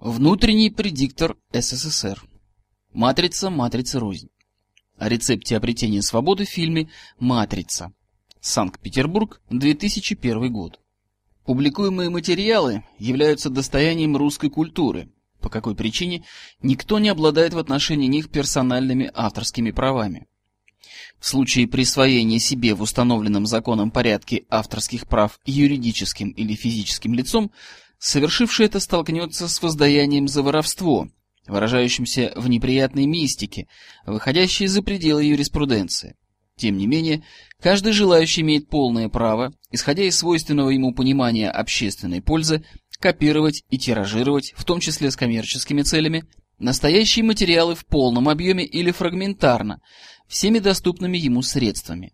Внутренний предиктор СССР. Матрица, матрица рознь. О рецепте обретения свободы в фильме «Матрица». Санкт-Петербург, 2001 год. Публикуемые материалы являются достоянием русской культуры, по какой причине никто не обладает в отношении них персональными авторскими правами. В случае присвоения себе в установленном законом порядке авторских прав юридическим или физическим лицом совершивший это столкнется с воздаянием за воровство, выражающимся в неприятной мистике, выходящей за пределы юриспруденции. Тем не менее, каждый желающий имеет полное право, исходя из свойственного ему понимания общественной пользы, копировать и тиражировать, в том числе с коммерческими целями, настоящие материалы в полном объеме или фрагментарно, всеми доступными ему средствами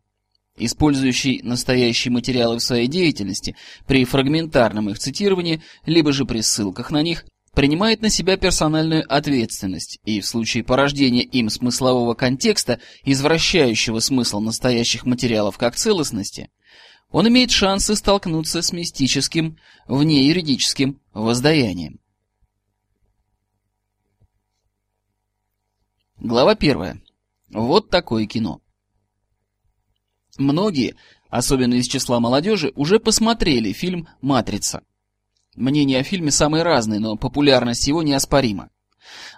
использующий настоящие материалы в своей деятельности, при фрагментарном их цитировании, либо же при ссылках на них, принимает на себя персональную ответственность и в случае порождения им смыслового контекста, извращающего смысл настоящих материалов как целостности, он имеет шансы столкнуться с мистическим, внеюридическим воздаянием. Глава первая. Вот такое кино. Многие, особенно из числа молодежи, уже посмотрели фильм «Матрица». Мнения о фильме самые разные, но популярность его неоспорима.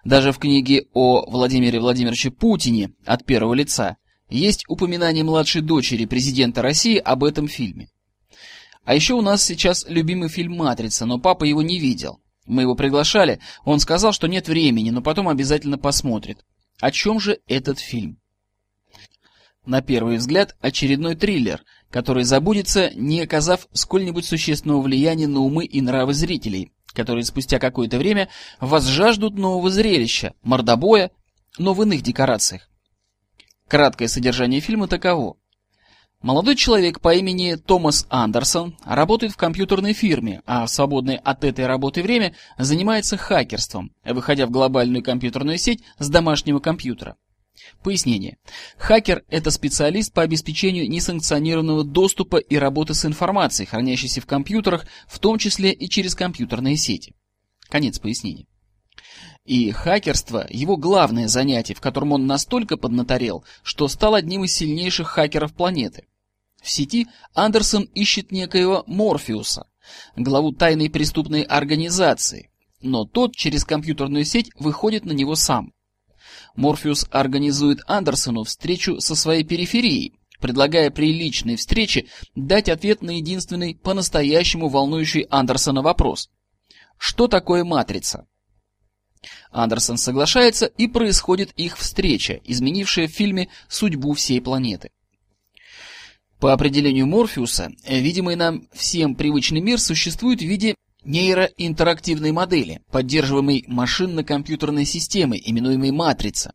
Даже в книге о Владимире Владимировиче Путине от первого лица есть упоминание младшей дочери президента России об этом фильме. А еще у нас сейчас любимый фильм «Матрица», но папа его не видел. Мы его приглашали, он сказал, что нет времени, но потом обязательно посмотрит. О чем же этот фильм? На первый взгляд, очередной триллер, который забудется, не оказав сколь-нибудь существенного влияния на умы и нравы зрителей, которые спустя какое-то время возжаждут нового зрелища, мордобоя, но в иных декорациях. Краткое содержание фильма таково. Молодой человек по имени Томас Андерсон работает в компьютерной фирме, а в свободное от этой работы время занимается хакерством, выходя в глобальную компьютерную сеть с домашнего компьютера. Пояснение. Хакер – это специалист по обеспечению несанкционированного доступа и работы с информацией, хранящейся в компьютерах, в том числе и через компьютерные сети. Конец пояснения. И хакерство – его главное занятие, в котором он настолько поднаторел, что стал одним из сильнейших хакеров планеты. В сети Андерсон ищет некоего Морфеуса, главу тайной преступной организации, но тот через компьютерную сеть выходит на него сам. Морфеус организует Андерсону встречу со своей периферией, предлагая при личной встрече дать ответ на единственный по-настоящему волнующий Андерсона вопрос. Что такое матрица? Андерсон соглашается, и происходит их встреча, изменившая в фильме судьбу всей планеты. По определению Морфеуса, видимый нам всем привычный мир существует в виде нейроинтерактивной модели, поддерживаемой машинно-компьютерной системой, именуемой матрица.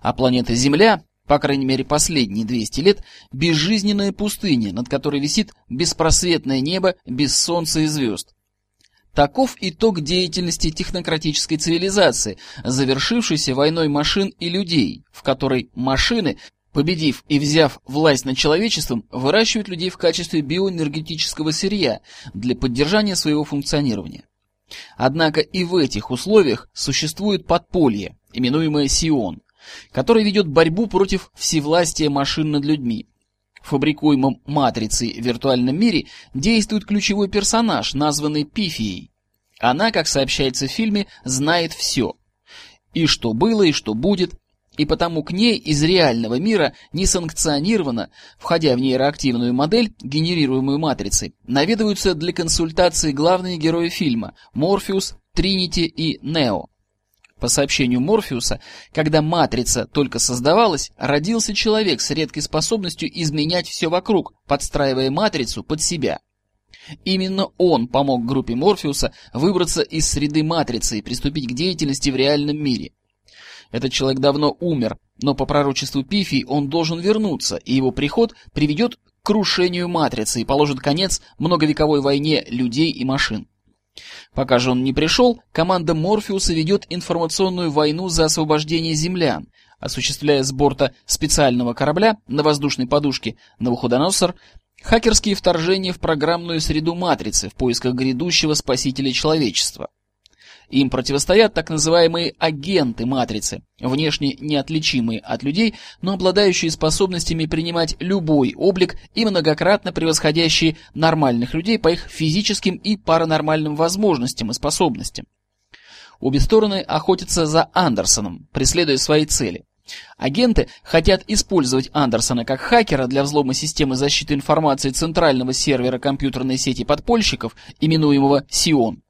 А планета Земля, по крайней мере последние 200 лет, безжизненная пустыня, над которой висит беспросветное небо без солнца и звезд. Таков итог деятельности технократической цивилизации, завершившейся войной машин и людей, в которой машины Победив и взяв власть над человечеством, выращивают людей в качестве биоэнергетического сырья для поддержания своего функционирования. Однако и в этих условиях существует подполье, именуемое Сион, которое ведет борьбу против всевластия машин над людьми. В фабрикуемом матрицей виртуальном мире действует ключевой персонаж, названный Пифией. Она, как сообщается в фильме, знает все. И что было, и что будет, и потому к ней из реального мира несанкционированно, входя в нейроактивную модель, генерируемую матрицей, наведываются для консультации главные герои фильма – Морфеус, Тринити и Нео. По сообщению Морфеуса, когда матрица только создавалась, родился человек с редкой способностью изменять все вокруг, подстраивая матрицу под себя. Именно он помог группе Морфеуса выбраться из среды матрицы и приступить к деятельности в реальном мире. Этот человек давно умер, но по пророчеству Пифии он должен вернуться, и его приход приведет к крушению матрицы и положит конец многовековой войне людей и машин. Пока же он не пришел, команда Морфеуса ведет информационную войну за освобождение землян, осуществляя с борта специального корабля на воздушной подушке Навуходоносор хакерские вторжения в программную среду матрицы в поисках грядущего спасителя человечества. Им противостоят так называемые агенты матрицы, внешне неотличимые от людей, но обладающие способностями принимать любой облик и многократно превосходящие нормальных людей по их физическим и паранормальным возможностям и способностям. Обе стороны охотятся за Андерсоном, преследуя свои цели. Агенты хотят использовать Андерсона как хакера для взлома системы защиты информации центрального сервера компьютерной сети подпольщиков, именуемого Сион.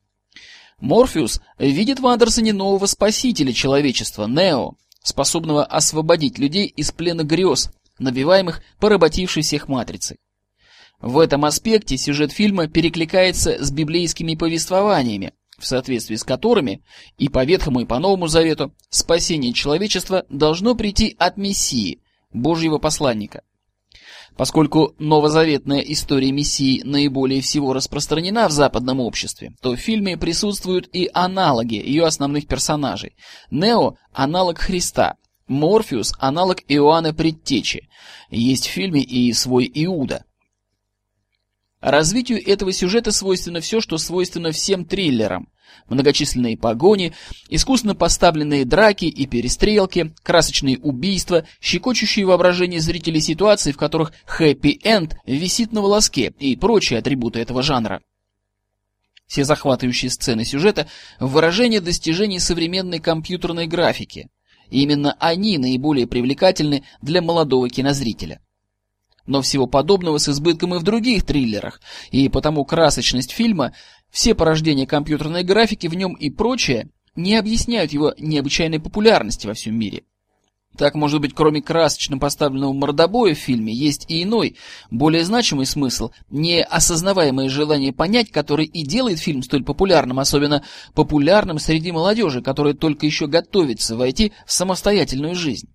Морфеус видит в Андерсоне нового спасителя человечества, Нео, способного освободить людей из плена грез, набиваемых поработившей всех матрицей. В этом аспекте сюжет фильма перекликается с библейскими повествованиями, в соответствии с которыми и по Ветхому, и по Новому Завету спасение человечества должно прийти от Мессии, Божьего посланника. Поскольку новозаветная история Мессии наиболее всего распространена в западном обществе, то в фильме присутствуют и аналоги ее основных персонажей. Нео – аналог Христа, Морфеус – аналог Иоанна Предтечи. Есть в фильме и свой Иуда – Развитию этого сюжета свойственно все, что свойственно всем триллерам. Многочисленные погони, искусно поставленные драки и перестрелки, красочные убийства, щекочущие воображение зрителей ситуации, в которых хэппи-энд висит на волоске и прочие атрибуты этого жанра. Все захватывающие сцены сюжета – выражение достижений современной компьютерной графики. И именно они наиболее привлекательны для молодого кинозрителя. Но всего подобного с избытком и в других триллерах, и потому красочность фильма, все порождения компьютерной графики в нем и прочее не объясняют его необычайной популярности во всем мире. Так, может быть, кроме красочно поставленного мордобоя в фильме, есть и иной, более значимый смысл, неосознаваемое желание понять, который и делает фильм столь популярным, особенно популярным среди молодежи, которая только еще готовится войти в самостоятельную жизнь.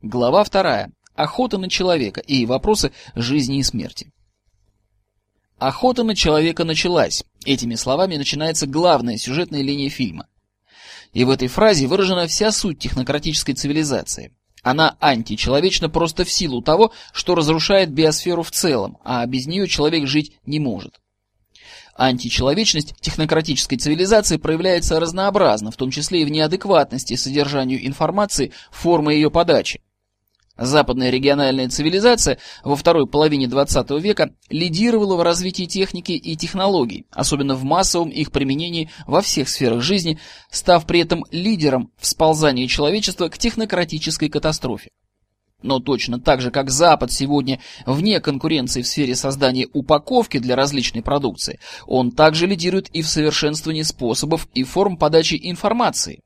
Глава вторая. Охота на человека и вопросы жизни и смерти. Охота на человека началась. Этими словами начинается главная сюжетная линия фильма. И в этой фразе выражена вся суть технократической цивилизации. Она античеловечна просто в силу того, что разрушает биосферу в целом, а без нее человек жить не может. Античеловечность технократической цивилизации проявляется разнообразно, в том числе и в неадекватности содержанию информации, формы ее подачи. Западная региональная цивилизация во второй половине XX века лидировала в развитии техники и технологий, особенно в массовом их применении во всех сферах жизни, став при этом лидером в сползании человечества к технократической катастрофе. Но точно так же, как Запад сегодня вне конкуренции в сфере создания упаковки для различной продукции, он также лидирует и в совершенствовании способов и форм подачи информации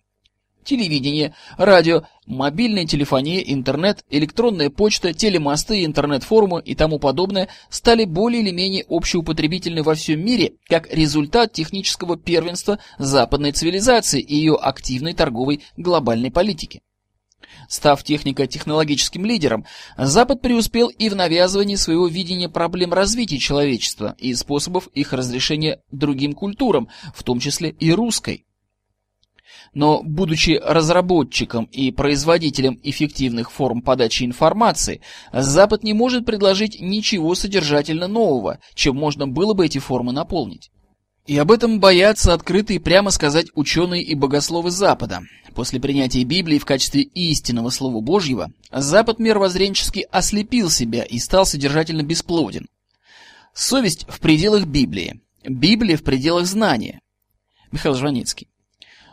телевидение, радио, мобильная телефония, интернет, электронная почта, телемосты, интернет-форумы и тому подобное стали более или менее общеупотребительны во всем мире как результат технического первенства западной цивилизации и ее активной торговой глобальной политики. Став технико-технологическим лидером, Запад преуспел и в навязывании своего видения проблем развития человечества и способов их разрешения другим культурам, в том числе и русской. Но, будучи разработчиком и производителем эффективных форм подачи информации, Запад не может предложить ничего содержательно нового, чем можно было бы эти формы наполнить. И об этом боятся открыто и прямо сказать ученые и богословы Запада. После принятия Библии в качестве истинного Слова Божьего, Запад мировоззренчески ослепил себя и стал содержательно бесплоден. Совесть в пределах Библии, Библия в пределах знания. Михаил Жванецкий.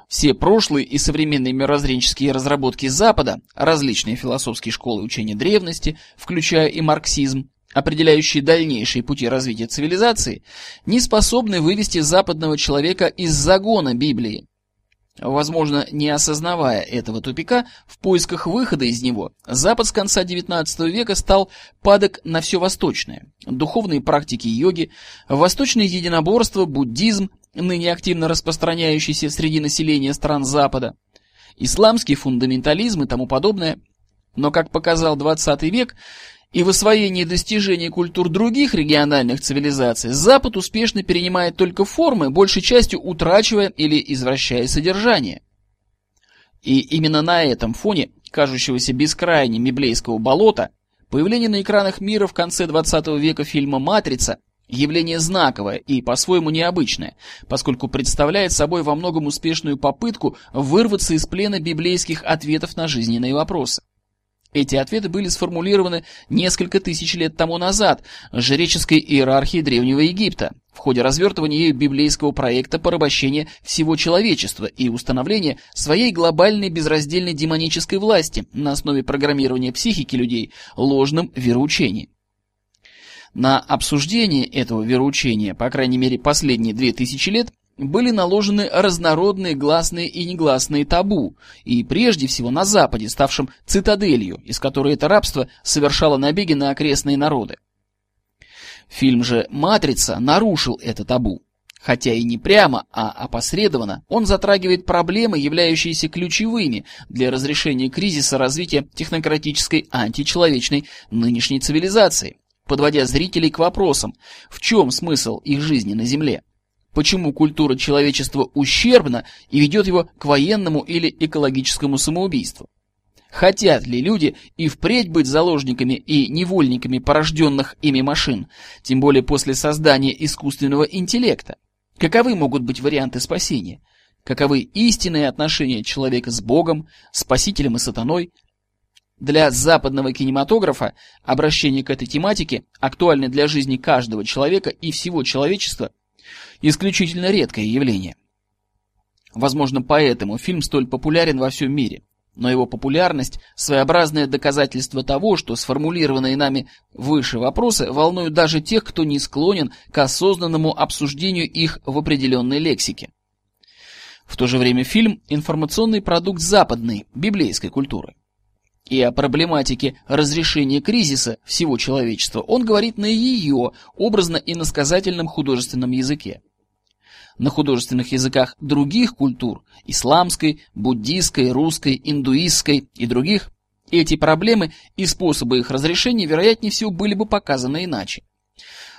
Все прошлые и современные мирозренческие разработки Запада, различные философские школы учения древности, включая и марксизм, определяющие дальнейшие пути развития цивилизации, не способны вывести западного человека из загона Библии. Возможно, не осознавая этого тупика, в поисках выхода из него, Запад с конца XIX века стал падок на все восточное. Духовные практики йоги, восточное единоборство, буддизм, ныне активно распространяющийся среди населения стран Запада, исламский фундаментализм и тому подобное. Но, как показал 20 век, и в освоении достижений культур других региональных цивилизаций Запад успешно перенимает только формы, большей частью утрачивая или извращая содержание. И именно на этом фоне кажущегося бескрайним библейского болота появление на экранах мира в конце 20 века фильма «Матрица» Явление знаковое и по-своему необычное, поскольку представляет собой во многом успешную попытку вырваться из плена библейских ответов на жизненные вопросы. Эти ответы были сформулированы несколько тысяч лет тому назад жреческой иерархией Древнего Египта в ходе развертывания ею библейского проекта порабощения всего человечества и установления своей глобальной безраздельной демонической власти на основе программирования психики людей ложным вероучением. На обсуждение этого вероучения, по крайней мере последние две тысячи лет, были наложены разнородные гласные и негласные табу, и прежде всего на Западе, ставшем цитаделью, из которой это рабство совершало набеги на окрестные народы. Фильм же «Матрица» нарушил это табу. Хотя и не прямо, а опосредованно, он затрагивает проблемы, являющиеся ключевыми для разрешения кризиса развития технократической античеловечной нынешней цивилизации, подводя зрителей к вопросам, в чем смысл их жизни на Земле, почему культура человечества ущербна и ведет его к военному или экологическому самоубийству. Хотят ли люди и впредь быть заложниками и невольниками порожденных ими машин, тем более после создания искусственного интеллекта? Каковы могут быть варианты спасения? Каковы истинные отношения человека с Богом, Спасителем и Сатаной? Для западного кинематографа обращение к этой тематике, актуальное для жизни каждого человека и всего человечества, исключительно редкое явление. Возможно, поэтому фильм столь популярен во всем мире но его популярность – своеобразное доказательство того, что сформулированные нами выше вопросы волнуют даже тех, кто не склонен к осознанному обсуждению их в определенной лексике. В то же время фильм – информационный продукт западной, библейской культуры. И о проблематике разрешения кризиса всего человечества он говорит на ее образно-иносказательном художественном языке на художественных языках других культур – исламской, буддийской, русской, индуистской и других – эти проблемы и способы их разрешения, вероятнее всего, были бы показаны иначе.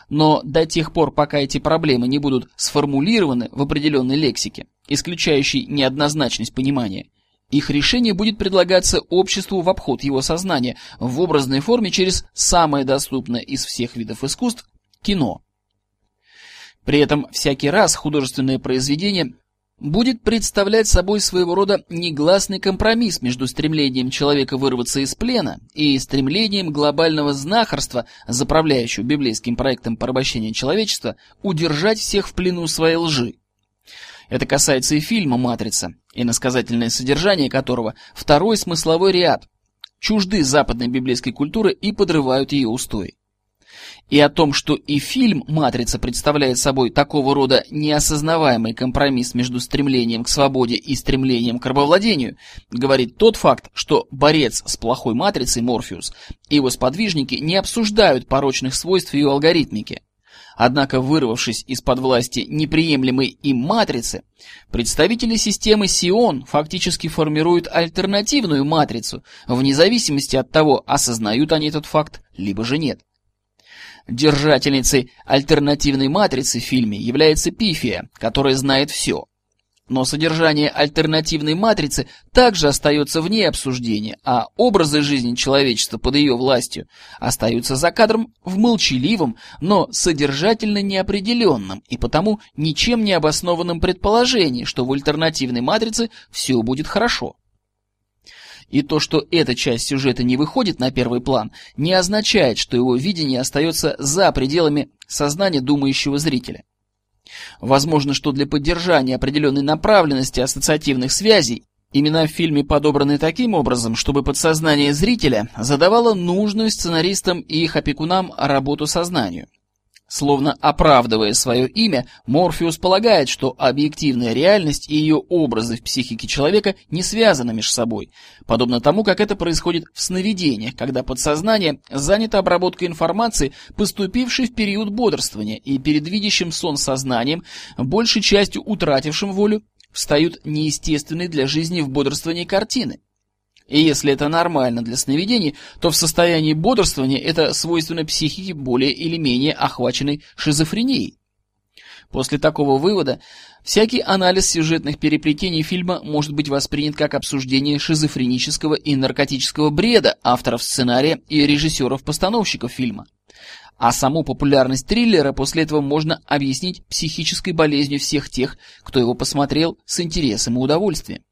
Но до тех пор, пока эти проблемы не будут сформулированы в определенной лексике, исключающей неоднозначность понимания, их решение будет предлагаться обществу в обход его сознания в образной форме через самое доступное из всех видов искусств – кино. При этом всякий раз художественное произведение будет представлять собой своего рода негласный компромисс между стремлением человека вырваться из плена и стремлением глобального знахарства, заправляющего библейским проектом порабощения человечества, удержать всех в плену своей лжи. Это касается и фильма «Матрица», и насказательное содержание которого – второй смысловой ряд, чужды западной библейской культуры и подрывают ее устои и о том, что и фильм «Матрица» представляет собой такого рода неосознаваемый компромисс между стремлением к свободе и стремлением к рабовладению, говорит тот факт, что борец с плохой матрицей Морфеус и его сподвижники не обсуждают порочных свойств ее алгоритмики. Однако, вырвавшись из-под власти неприемлемой им матрицы, представители системы Сион фактически формируют альтернативную матрицу, вне зависимости от того, осознают они этот факт, либо же нет. Держательницей альтернативной матрицы в фильме является Пифия, которая знает все. Но содержание альтернативной матрицы также остается вне обсуждения, а образы жизни человечества под ее властью остаются за кадром в молчаливом, но содержательно неопределенном и потому ничем не обоснованном предположении, что в альтернативной матрице все будет хорошо. И то, что эта часть сюжета не выходит на первый план, не означает, что его видение остается за пределами сознания думающего зрителя. Возможно, что для поддержания определенной направленности ассоциативных связей имена в фильме подобраны таким образом, чтобы подсознание зрителя задавало нужную сценаристам и их опекунам работу сознанию. Словно оправдывая свое имя, Морфеус полагает, что объективная реальность и ее образы в психике человека не связаны между собой, подобно тому, как это происходит в сновидениях, когда подсознание занято обработкой информации, поступившей в период бодрствования, и перед видящим сон сознанием, большей частью утратившим волю, встают неестественные для жизни в бодрствовании картины. И если это нормально для сновидений, то в состоянии бодрствования это свойственно психике более или менее охваченной шизофренией. После такого вывода всякий анализ сюжетных переплетений фильма может быть воспринят как обсуждение шизофренического и наркотического бреда авторов сценария и режиссеров-постановщиков фильма. а саму популярность триллера после этого можно объяснить психической болезнью всех тех, кто его посмотрел с интересом и удовольствием.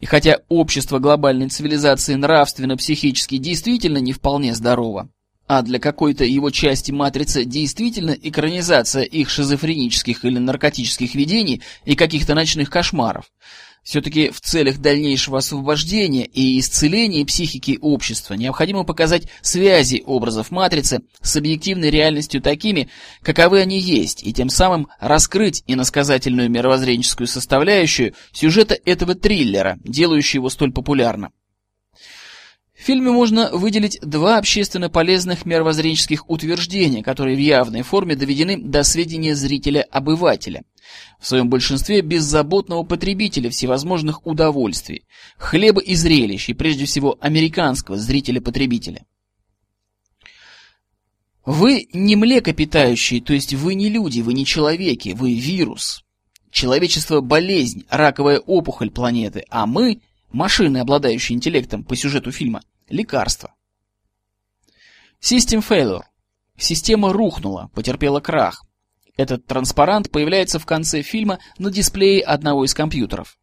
И хотя общество глобальной цивилизации нравственно-психически действительно не вполне здорово, а для какой-то его части матрицы действительно экранизация их шизофренических или наркотических видений и каких-то ночных кошмаров, все-таки в целях дальнейшего освобождения и исцеления психики общества необходимо показать связи образов матрицы с объективной реальностью такими, каковы они есть, и тем самым раскрыть иносказательную мировоззренческую составляющую сюжета этого триллера, делающего его столь популярным. В фильме можно выделить два общественно полезных мировоззренческих утверждения, которые в явной форме доведены до сведения зрителя-обывателя. В своем большинстве беззаботного потребителя всевозможных удовольствий, хлеба и зрелищ, и прежде всего американского зрителя-потребителя. Вы не млекопитающие, то есть вы не люди, вы не человеки, вы вирус. Человечество – болезнь, раковая опухоль планеты, а мы – машины, обладающие интеллектом по сюжету фильма, лекарства. System failure. Система рухнула, потерпела крах. Этот транспарант появляется в конце фильма на дисплее одного из компьютеров.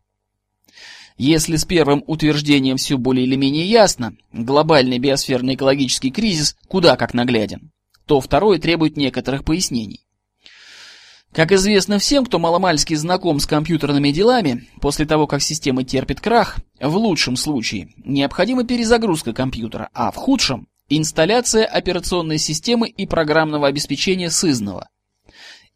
Если с первым утверждением все более или менее ясно, глобальный биосферный экологический кризис куда как нагляден, то второй требует некоторых пояснений. Как известно всем, кто маломальски знаком с компьютерными делами, после того, как система терпит крах, в лучшем случае необходима перезагрузка компьютера, а в худшем – инсталляция операционной системы и программного обеспечения сызного.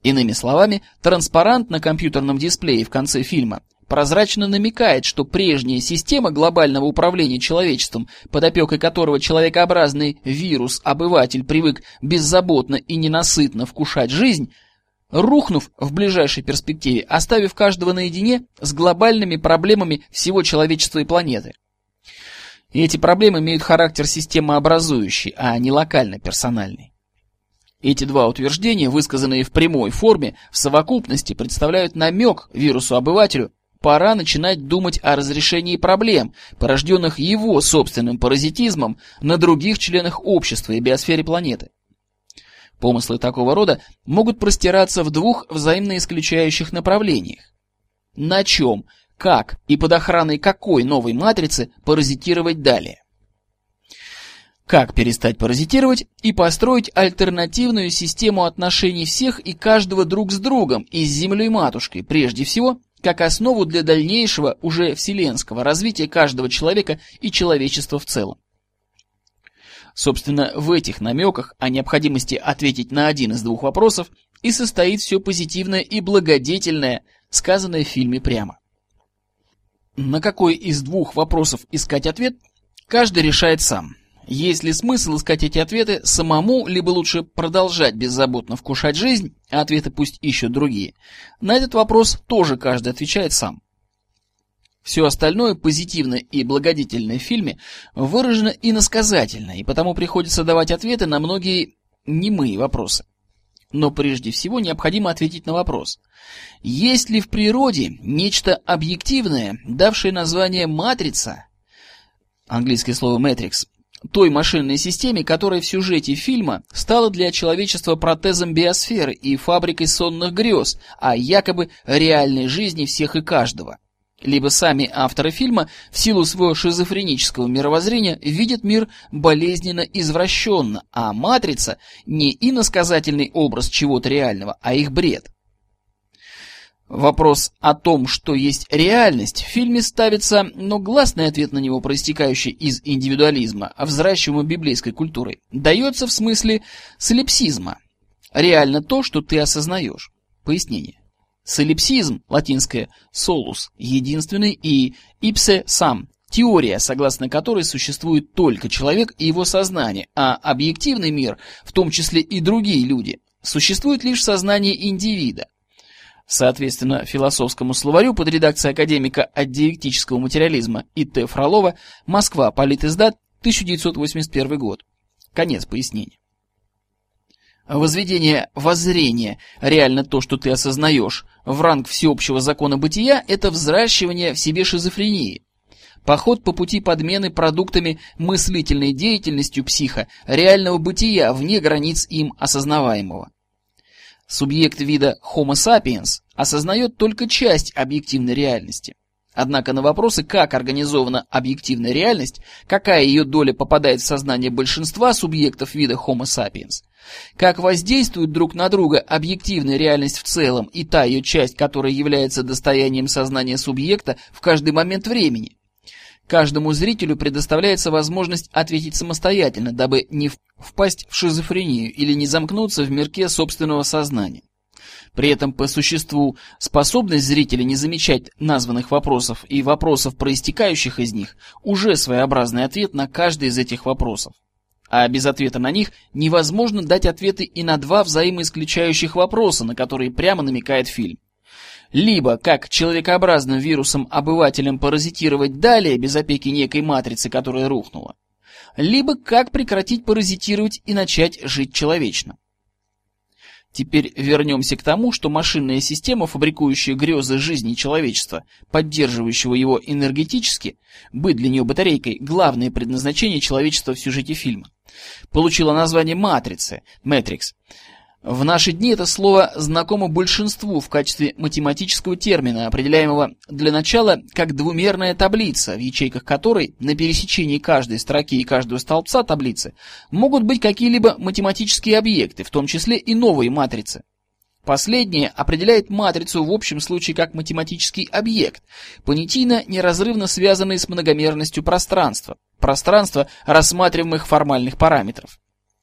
Иными словами, транспарант на компьютерном дисплее в конце фильма прозрачно намекает, что прежняя система глобального управления человечеством, под опекой которого человекообразный вирус-обыватель привык беззаботно и ненасытно вкушать жизнь – рухнув в ближайшей перспективе, оставив каждого наедине с глобальными проблемами всего человечества и планеты. И эти проблемы имеют характер системообразующий, а не локально-персональный. Эти два утверждения, высказанные в прямой форме, в совокупности представляют намек вирусу-обывателю, пора начинать думать о разрешении проблем, порожденных его собственным паразитизмом на других членах общества и биосфере планеты. Помыслы такого рода могут простираться в двух взаимно исключающих направлениях. На чем, как и под охраной какой новой матрицы паразитировать далее. Как перестать паразитировать и построить альтернативную систему отношений всех и каждого друг с другом и с Землей-матушкой, прежде всего, как основу для дальнейшего уже вселенского развития каждого человека и человечества в целом. Собственно, в этих намеках о необходимости ответить на один из двух вопросов и состоит все позитивное и благодетельное, сказанное в фильме прямо. На какой из двух вопросов искать ответ, каждый решает сам. Есть ли смысл искать эти ответы самому, либо лучше продолжать беззаботно вкушать жизнь, а ответы пусть ищут другие? На этот вопрос тоже каждый отвечает сам. Все остальное позитивное и благодетельное в фильме выражено иносказательно, и потому приходится давать ответы на многие немые вопросы. Но прежде всего необходимо ответить на вопрос. Есть ли в природе нечто объективное, давшее название «матрица», английское слово «matrix», той машинной системе, которая в сюжете фильма стала для человечества протезом биосферы и фабрикой сонных грез, а якобы реальной жизни всех и каждого – либо сами авторы фильма в силу своего шизофренического мировоззрения видят мир болезненно извращенно, а «Матрица» не иносказательный образ чего-то реального, а их бред. Вопрос о том, что есть реальность, в фильме ставится, но гласный ответ на него, проистекающий из индивидуализма, взращиваемого библейской культурой, дается в смысле солипсизма. Реально то, что ты осознаешь. Пояснение. Солипсизм, латинское «solus», единственный, и «ipse сам», теория, согласно которой существует только человек и его сознание, а объективный мир, в том числе и другие люди, существует лишь в сознании индивида. Соответственно, философскому словарю под редакцией академика от диалектического материализма И.Т. Фролова «Москва. Политиздат. 1981 год». Конец пояснения. Возведение воззрения, реально то, что ты осознаешь, в ранг всеобщего закона бытия – это взращивание в себе шизофрении. Поход по пути подмены продуктами мыслительной деятельностью психа реального бытия вне границ им осознаваемого. Субъект вида Homo sapiens осознает только часть объективной реальности. Однако на вопросы, как организована объективная реальность, какая ее доля попадает в сознание большинства субъектов вида Homo sapiens, как воздействуют друг на друга объективная реальность в целом и та ее часть, которая является достоянием сознания субъекта в каждый момент времени, каждому зрителю предоставляется возможность ответить самостоятельно, дабы не впасть в шизофрению или не замкнуться в мирке собственного сознания. При этом по существу способность зрителя не замечать названных вопросов и вопросов, проистекающих из них, уже своеобразный ответ на каждый из этих вопросов. А без ответа на них невозможно дать ответы и на два взаимоисключающих вопроса, на которые прямо намекает фильм. Либо, как человекообразным вирусом-обывателям паразитировать далее без опеки некой матрицы, которая рухнула, либо как прекратить паразитировать и начать жить человечно. Теперь вернемся к тому, что машинная система, фабрикующая грезы жизни человечества, поддерживающего его энергетически, быть для нее батарейкой, главное предназначение человечества в сюжете фильма, получила название «Матрицы» – «Мэтрикс». В наши дни это слово знакомо большинству в качестве математического термина, определяемого для начала как двумерная таблица, в ячейках которой на пересечении каждой строки и каждого столбца таблицы могут быть какие-либо математические объекты, в том числе и новые матрицы. Последнее определяет матрицу в общем случае как математический объект, понятийно неразрывно связанный с многомерностью пространства, пространства рассматриваемых формальных параметров.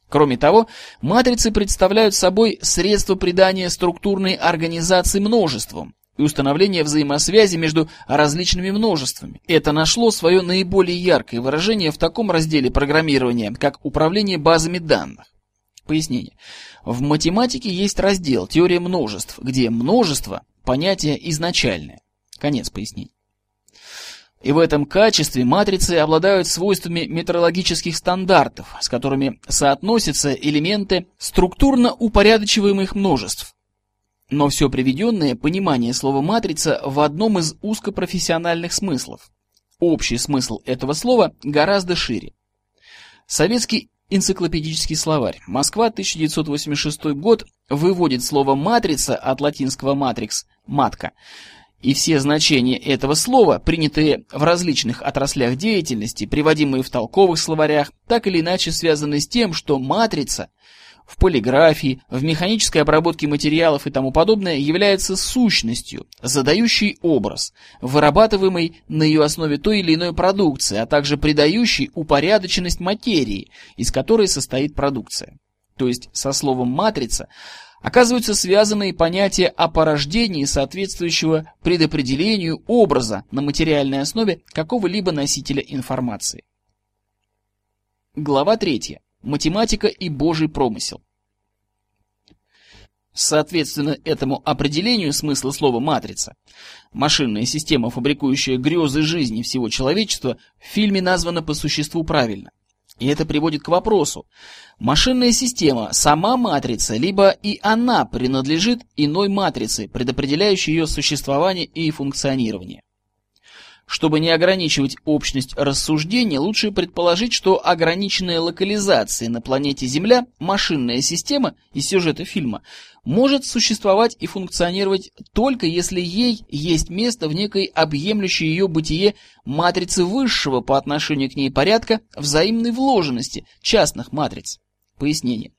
Кроме того, матрицы представляют собой средство придания структурной организации множествам и установления взаимосвязи между различными множествами. Это нашло свое наиболее яркое выражение в таком разделе программирования, как управление базами данных. Пояснение. В математике есть раздел «Теория множеств», где множество – понятие изначальное. Конец пояснения. И в этом качестве матрицы обладают свойствами метрологических стандартов, с которыми соотносятся элементы структурно упорядочиваемых множеств. Но все приведенное понимание слова «матрица» в одном из узкопрофессиональных смыслов. Общий смысл этого слова гораздо шире. Советский энциклопедический словарь. Москва, 1986 год, выводит слово «матрица» от латинского «матрикс» – «матка» и все значения этого слова, принятые в различных отраслях деятельности, приводимые в толковых словарях, так или иначе связаны с тем, что матрица в полиграфии, в механической обработке материалов и тому подобное является сущностью, задающей образ, вырабатываемый на ее основе той или иной продукции, а также придающей упорядоченность материи, из которой состоит продукция. То есть со словом «матрица» оказываются связаны понятия о порождении соответствующего предопределению образа на материальной основе какого-либо носителя информации. Глава 3. Математика и Божий промысел. Соответственно этому определению смысла слова «матрица», машинная система, фабрикующая грезы жизни всего человечества, в фильме названа по существу правильно. И это приводит к вопросу, машинная система сама матрица, либо и она принадлежит иной матрице, предопределяющей ее существование и функционирование. Чтобы не ограничивать общность рассуждения, лучше предположить, что ограниченная локализация на планете Земля, машинная система из сюжета фильма, может существовать и функционировать только если ей есть место в некой объемлющей ее бытие матрицы высшего по отношению к ней порядка взаимной вложенности частных матриц. Пояснение.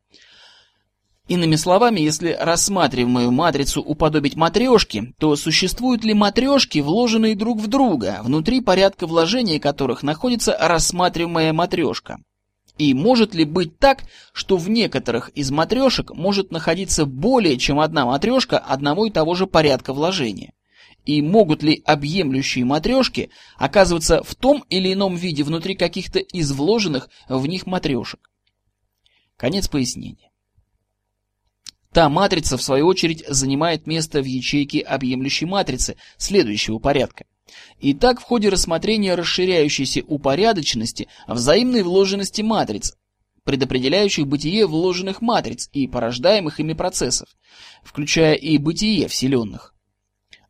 Иными словами, если рассматриваемую матрицу уподобить матрешке, то существуют ли матрешки, вложенные друг в друга, внутри порядка вложения которых находится рассматриваемая матрешка? И может ли быть так, что в некоторых из матрешек может находиться более чем одна матрешка одного и того же порядка вложения? И могут ли объемлющие матрешки оказываться в том или ином виде внутри каких-то из вложенных в них матрешек? Конец пояснения. Та матрица, в свою очередь, занимает место в ячейке объемлющей матрицы следующего порядка. Итак, в ходе рассмотрения расширяющейся упорядоченности взаимной вложенности матриц, предопределяющих бытие вложенных матриц и порождаемых ими процессов, включая и бытие вселенных.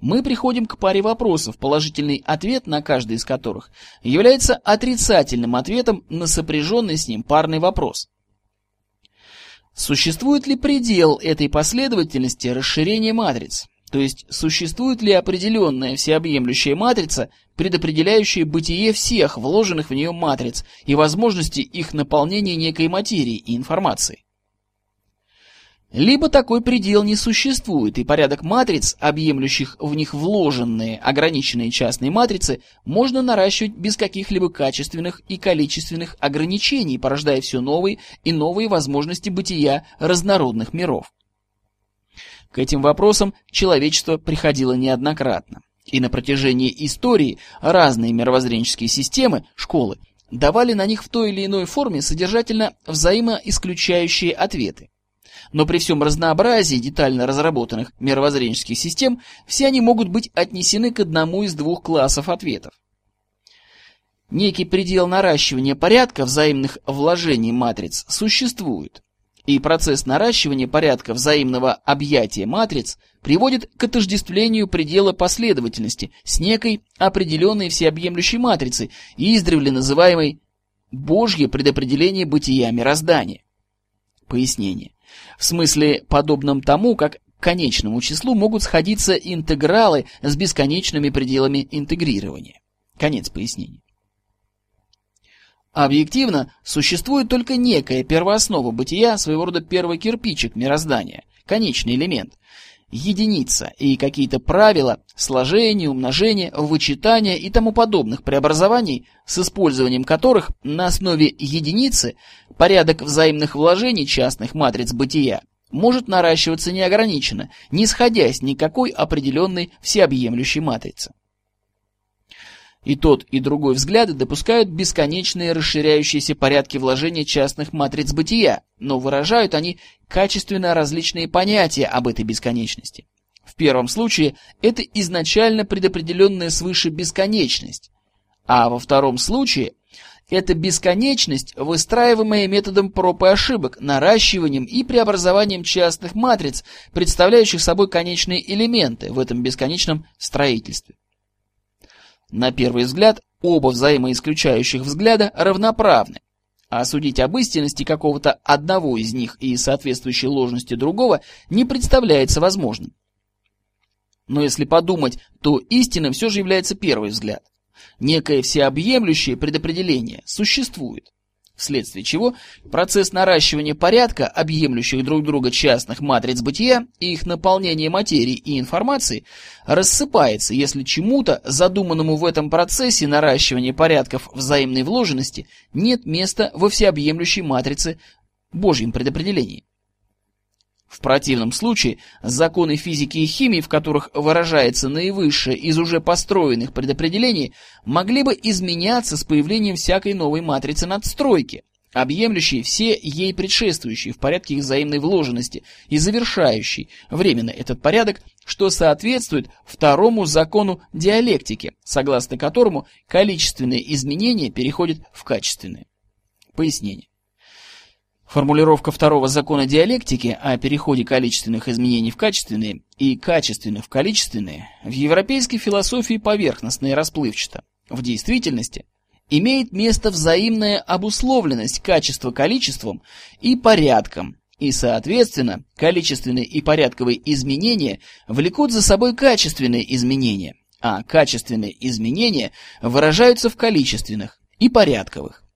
мы приходим к паре вопросов, положительный ответ на каждый из которых является отрицательным ответом на сопряженный с ним парный вопрос. Существует ли предел этой последовательности расширения матриц? То есть, существует ли определенная всеобъемлющая матрица, предопределяющая бытие всех вложенных в нее матриц и возможности их наполнения некой материей и информацией? Либо такой предел не существует, и порядок матриц, объемлющих в них вложенные ограниченные частные матрицы, можно наращивать без каких-либо качественных и количественных ограничений, порождая все новые и новые возможности бытия разнородных миров. К этим вопросам человечество приходило неоднократно. И на протяжении истории разные мировоззренческие системы, школы, давали на них в той или иной форме содержательно взаимоисключающие ответы. Но при всем разнообразии детально разработанных мировоззренческих систем, все они могут быть отнесены к одному из двух классов ответов. Некий предел наращивания порядка взаимных вложений матриц существует, и процесс наращивания порядка взаимного объятия матриц приводит к отождествлению предела последовательности с некой определенной всеобъемлющей матрицей, издревле называемой «Божье предопределение бытия мироздания». Пояснение. В смысле, подобном тому, как к конечному числу могут сходиться интегралы с бесконечными пределами интегрирования. Конец пояснения. Объективно, существует только некая первооснова бытия, своего рода первый кирпичик мироздания, конечный элемент, единица и какие-то правила сложения, умножения, вычитания и тому подобных преобразований, с использованием которых на основе единицы порядок взаимных вложений частных матриц бытия может наращиваться неограниченно, не сходясь никакой определенной всеобъемлющей матрицы. И тот, и другой взгляды допускают бесконечные расширяющиеся порядки вложения частных матриц бытия, но выражают они качественно различные понятия об этой бесконечности. В первом случае это изначально предопределенная свыше бесконечность, а во втором случае это бесконечность, выстраиваемая методом проб и ошибок, наращиванием и преобразованием частных матриц, представляющих собой конечные элементы в этом бесконечном строительстве. На первый взгляд, оба взаимоисключающих взгляда равноправны, а судить об истинности какого-то одного из них и соответствующей ложности другого не представляется возможным. Но если подумать, то истинным все же является первый взгляд. Некое всеобъемлющее предопределение существует вследствие чего процесс наращивания порядка, объемлющих друг друга частных матриц бытия и их наполнение материи и информации, рассыпается, если чему-то, задуманному в этом процессе наращивания порядков взаимной вложенности, нет места во всеобъемлющей матрице Божьем предопределении. В противном случае законы физики и химии, в которых выражается наивысшее из уже построенных предопределений, могли бы изменяться с появлением всякой новой матрицы надстройки, объемлющей все ей предшествующие в порядке их взаимной вложенности и завершающей временно этот порядок, что соответствует второму закону диалектики, согласно которому количественные изменения переходят в качественные. Пояснение. Формулировка второго закона диалектики о переходе количественных изменений в качественные и качественных в количественные в европейской философии поверхностно и расплывчато. В действительности имеет место взаимная обусловленность качества количеством и порядком, и, соответственно, количественные и порядковые изменения влекут за собой качественные изменения, а качественные изменения выражаются в количественных и порядковых.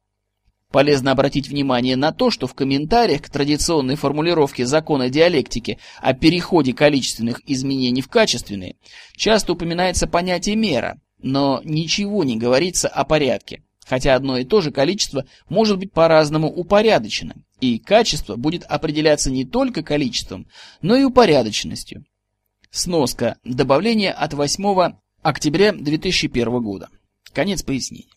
Полезно обратить внимание на то, что в комментариях к традиционной формулировке закона диалектики о переходе количественных изменений в качественные часто упоминается понятие мера, но ничего не говорится о порядке, хотя одно и то же количество может быть по-разному упорядочено, и качество будет определяться не только количеством, но и упорядоченностью. Сноска. Добавление от 8 октября 2001 года. Конец пояснения.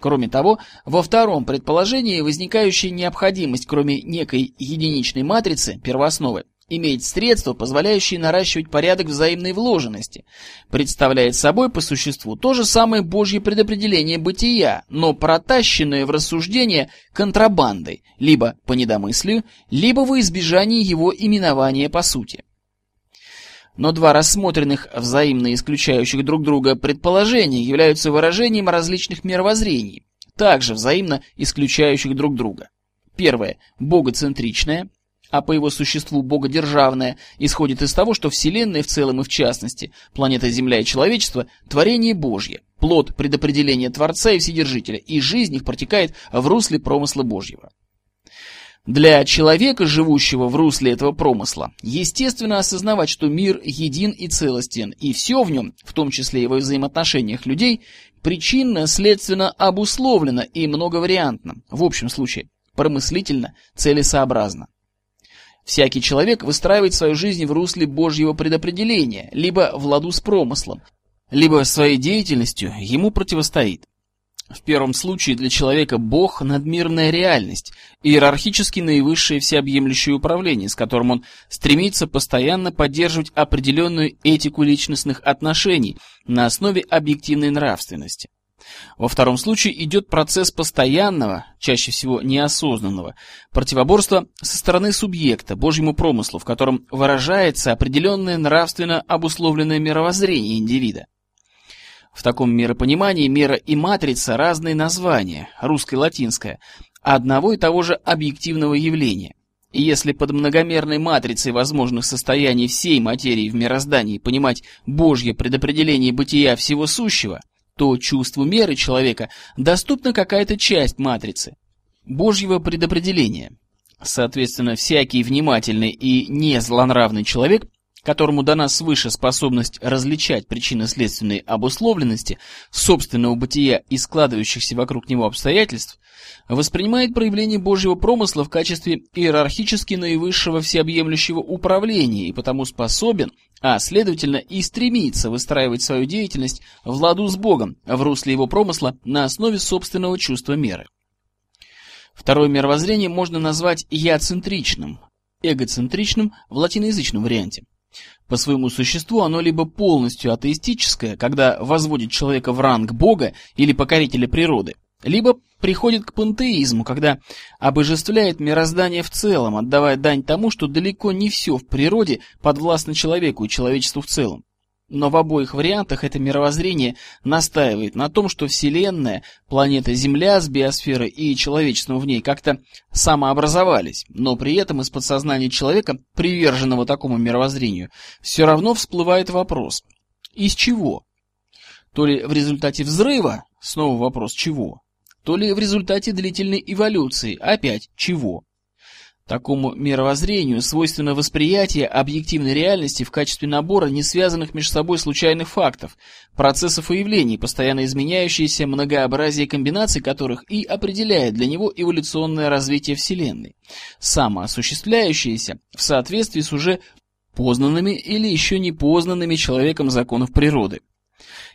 Кроме того, во втором предположении возникающая необходимость, кроме некой единичной матрицы, первоосновы, иметь средства, позволяющие наращивать порядок взаимной вложенности, представляет собой по существу то же самое Божье предопределение бытия, но протащенное в рассуждение контрабандой, либо по недомыслию, либо во избежание его именования по сути. Но два рассмотренных взаимно исключающих друг друга предположения являются выражением различных мировоззрений, также взаимно исключающих друг друга. Первое – богоцентричное, а по его существу богодержавное, исходит из того, что Вселенная в целом и в частности, планета Земля и человечество – творение Божье, плод предопределения Творца и Вседержителя, и жизнь их протекает в русле промысла Божьего. Для человека, живущего в русле этого промысла, естественно осознавать, что мир един и целостен, и все в нем, в том числе и во взаимоотношениях людей, причинно-следственно обусловлено и многовариантно, в общем случае, промыслительно, целесообразно. Всякий человек выстраивает свою жизнь в русле Божьего предопределения, либо в ладу с промыслом, либо своей деятельностью ему противостоит. В первом случае для человека Бог – надмирная реальность, иерархически наивысшее всеобъемлющее управление, с которым он стремится постоянно поддерживать определенную этику личностных отношений на основе объективной нравственности. Во втором случае идет процесс постоянного, чаще всего неосознанного, противоборства со стороны субъекта, Божьему промыслу, в котором выражается определенное нравственно обусловленное мировоззрение индивида. В таком миропонимании мера и матрица разные названия, русское и латинское, одного и того же объективного явления. И если под многомерной матрицей возможных состояний всей материи в мироздании понимать Божье предопределение бытия всего сущего, то чувству меры человека доступна какая-то часть матрицы, Божьего предопределения. Соответственно, всякий внимательный и не злонравный человек которому дана свыше способность различать причинно-следственные обусловленности собственного бытия и складывающихся вокруг него обстоятельств, воспринимает проявление Божьего промысла в качестве иерархически наивысшего всеобъемлющего управления и потому способен, а следовательно и стремится выстраивать свою деятельность в ладу с Богом, в русле его промысла на основе собственного чувства меры. Второе мировоззрение можно назвать яцентричным, эгоцентричным в латиноязычном варианте. По своему существу оно либо полностью атеистическое, когда возводит человека в ранг Бога или покорителя природы, либо приходит к пантеизму, когда обожествляет мироздание в целом, отдавая дань тому, что далеко не все в природе подвластно человеку и человечеству в целом. Но в обоих вариантах это мировоззрение настаивает на том, что Вселенная, планета Земля с биосферой и человечеством в ней как-то самообразовались, но при этом из подсознания человека, приверженного такому мировоззрению, все равно всплывает вопрос «из чего?». То ли в результате взрыва, снова вопрос «чего?», то ли в результате длительной эволюции, опять «чего?». Такому мировоззрению свойственно восприятие объективной реальности в качестве набора не связанных между собой случайных фактов, процессов и явлений, постоянно изменяющиеся многообразие комбинаций которых и определяет для него эволюционное развитие Вселенной, самоосуществляющееся в соответствии с уже познанными или еще не познанными человеком законов природы.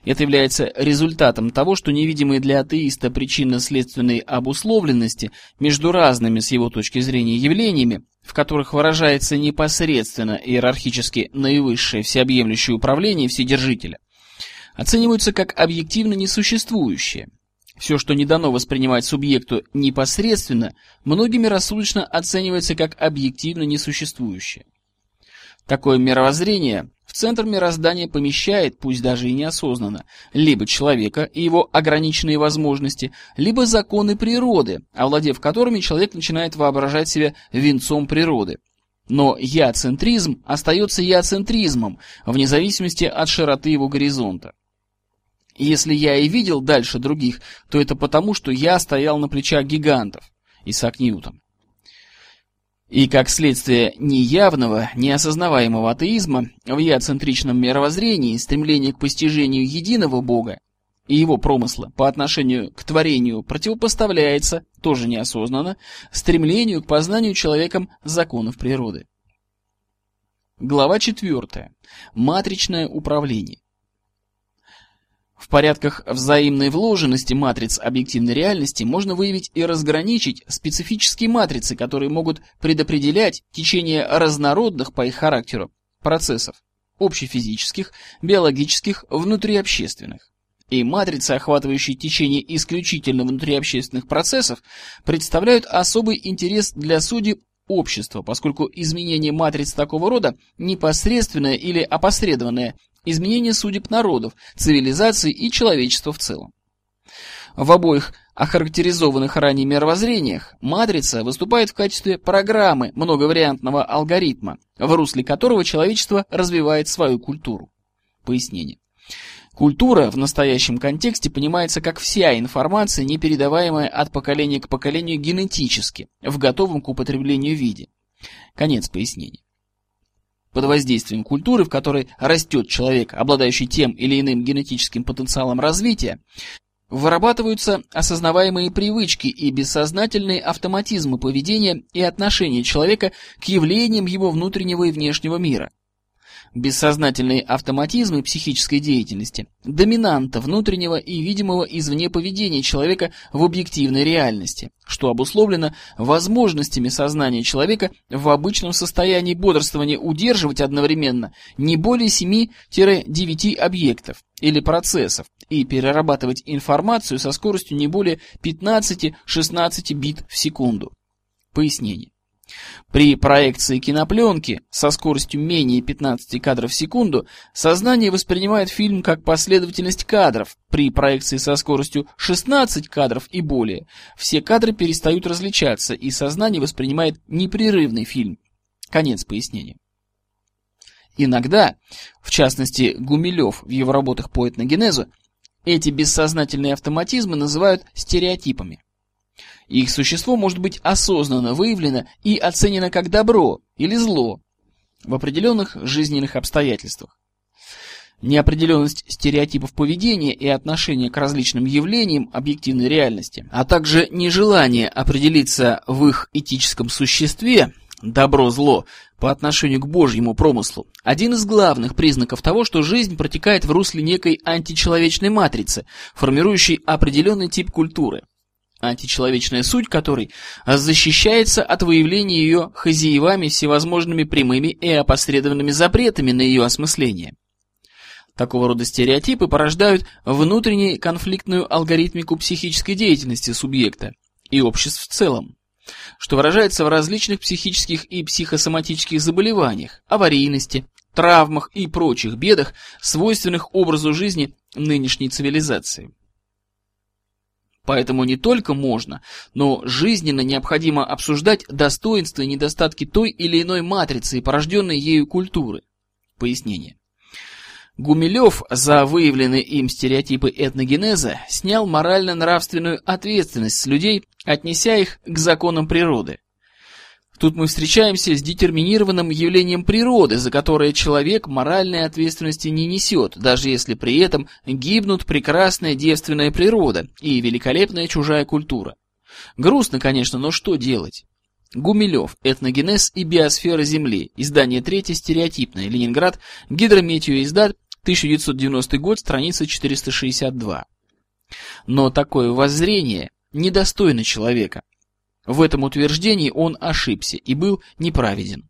Это является результатом того, что невидимые для атеиста причинно-следственные обусловленности между разными с его точки зрения явлениями, в которых выражается непосредственно иерархически наивысшее всеобъемлющее управление Вседержителя, оцениваются как объективно несуществующие. Все, что не дано воспринимать субъекту непосредственно, многими рассудочно оценивается как объективно несуществующее. Такое мировоззрение центр мироздания помещает, пусть даже и неосознанно, либо человека и его ограниченные возможности, либо законы природы, овладев которыми человек начинает воображать себя венцом природы. Но я-центризм остается я-центризмом, вне зависимости от широты его горизонта. Если я и видел дальше других, то это потому, что я стоял на плечах гигантов. Исаак Ньютон. И как следствие неявного, неосознаваемого атеизма в яцентричном мировоззрении стремление к постижению единого Бога и его промысла по отношению к творению противопоставляется, тоже неосознанно, стремлению к познанию человеком законов природы. Глава 4. Матричное управление. В порядках взаимной вложенности матриц объективной реальности можно выявить и разграничить специфические матрицы, которые могут предопределять течение разнородных по их характеру процессов общефизических, биологических, внутриобщественных. И матрицы, охватывающие течение исключительно внутриобщественных процессов, представляют особый интерес для судей общества, поскольку изменение матриц такого рода непосредственное или опосредованное изменение судеб народов, цивилизации и человечества в целом. В обоих охарактеризованных ранее мировоззрениях матрица выступает в качестве программы многовариантного алгоритма, в русле которого человечество развивает свою культуру. Пояснение. Культура в настоящем контексте понимается как вся информация, не передаваемая от поколения к поколению генетически, в готовом к употреблению виде. Конец пояснения. Под воздействием культуры, в которой растет человек, обладающий тем или иным генетическим потенциалом развития, вырабатываются осознаваемые привычки и бессознательные автоматизмы поведения и отношения человека к явлениям его внутреннего и внешнего мира. Бессознательные автоматизмы психической деятельности – доминанта внутреннего и видимого извне поведения человека в объективной реальности, что обусловлено возможностями сознания человека в обычном состоянии бодрствования удерживать одновременно не более 7-9 объектов или процессов и перерабатывать информацию со скоростью не более 15-16 бит в секунду. Пояснение. При проекции кинопленки со скоростью менее 15 кадров в секунду сознание воспринимает фильм как последовательность кадров. При проекции со скоростью 16 кадров и более все кадры перестают различаться, и сознание воспринимает непрерывный фильм. Конец пояснения. Иногда, в частности Гумилев в его работах по этногенезу, эти бессознательные автоматизмы называют стереотипами. Их существо может быть осознанно выявлено и оценено как добро или зло в определенных жизненных обстоятельствах. Неопределенность стереотипов поведения и отношения к различным явлениям объективной реальности, а также нежелание определиться в их этическом существе, добро-зло, по отношению к Божьему промыслу, один из главных признаков того, что жизнь протекает в русле некой античеловечной матрицы, формирующей определенный тип культуры – античеловечная суть которой защищается от выявления ее хозяевами всевозможными прямыми и опосредованными запретами на ее осмысление. Такого рода стереотипы порождают внутреннюю конфликтную алгоритмику психической деятельности субъекта и обществ в целом, что выражается в различных психических и психосоматических заболеваниях, аварийности, травмах и прочих бедах, свойственных образу жизни нынешней цивилизации. Поэтому не только можно, но жизненно необходимо обсуждать достоинства и недостатки той или иной матрицы и порожденной ею культуры. Пояснение. Гумилев за выявленные им стереотипы этногенеза снял морально-нравственную ответственность с людей, отнеся их к законам природы. Тут мы встречаемся с детерминированным явлением природы, за которое человек моральной ответственности не несет, даже если при этом гибнут прекрасная девственная природа и великолепная чужая культура. Грустно, конечно, но что делать? Гумилев. Этногенез и биосфера Земли. Издание 3. Стереотипное. Ленинград. Гидрометеоиздат. 1990 год. Страница 462. Но такое воззрение недостойно человека. В этом утверждении он ошибся и был неправеден.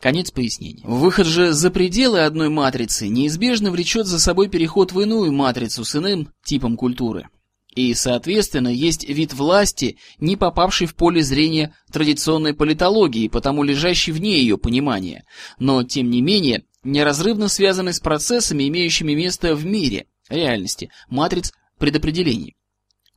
Конец пояснения. Выход же за пределы одной матрицы неизбежно влечет за собой переход в иную матрицу с иным типом культуры. И, соответственно, есть вид власти, не попавший в поле зрения традиционной политологии, потому лежащий вне ее понимания, но, тем не менее, неразрывно связанный с процессами, имеющими место в мире, реальности, матриц предопределений.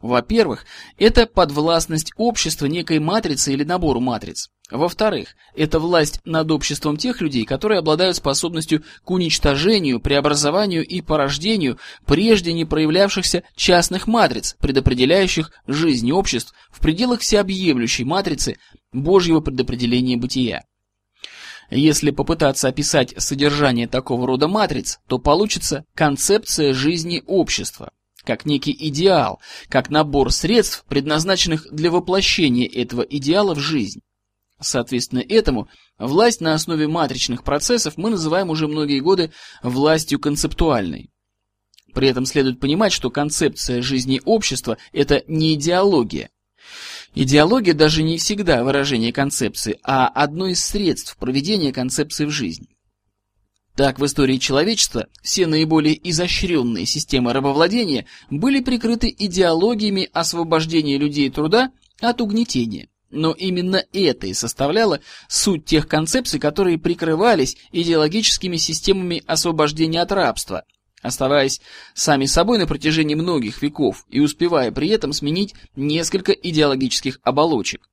Во-первых, это подвластность общества некой матрицы или набору матриц. Во-вторых, это власть над обществом тех людей, которые обладают способностью к уничтожению, преобразованию и порождению прежде не проявлявшихся частных матриц, предопределяющих жизнь обществ в пределах всеобъемлющей матрицы Божьего предопределения бытия. Если попытаться описать содержание такого рода матриц, то получится концепция жизни общества как некий идеал, как набор средств, предназначенных для воплощения этого идеала в жизнь. Соответственно этому, власть на основе матричных процессов мы называем уже многие годы властью концептуальной. При этом следует понимать, что концепция жизни общества – это не идеология. Идеология даже не всегда выражение концепции, а одно из средств проведения концепции в жизнь. Так, в истории человечества все наиболее изощренные системы рабовладения были прикрыты идеологиями освобождения людей труда от угнетения. Но именно это и составляло суть тех концепций, которые прикрывались идеологическими системами освобождения от рабства, оставаясь сами собой на протяжении многих веков и успевая при этом сменить несколько идеологических оболочек.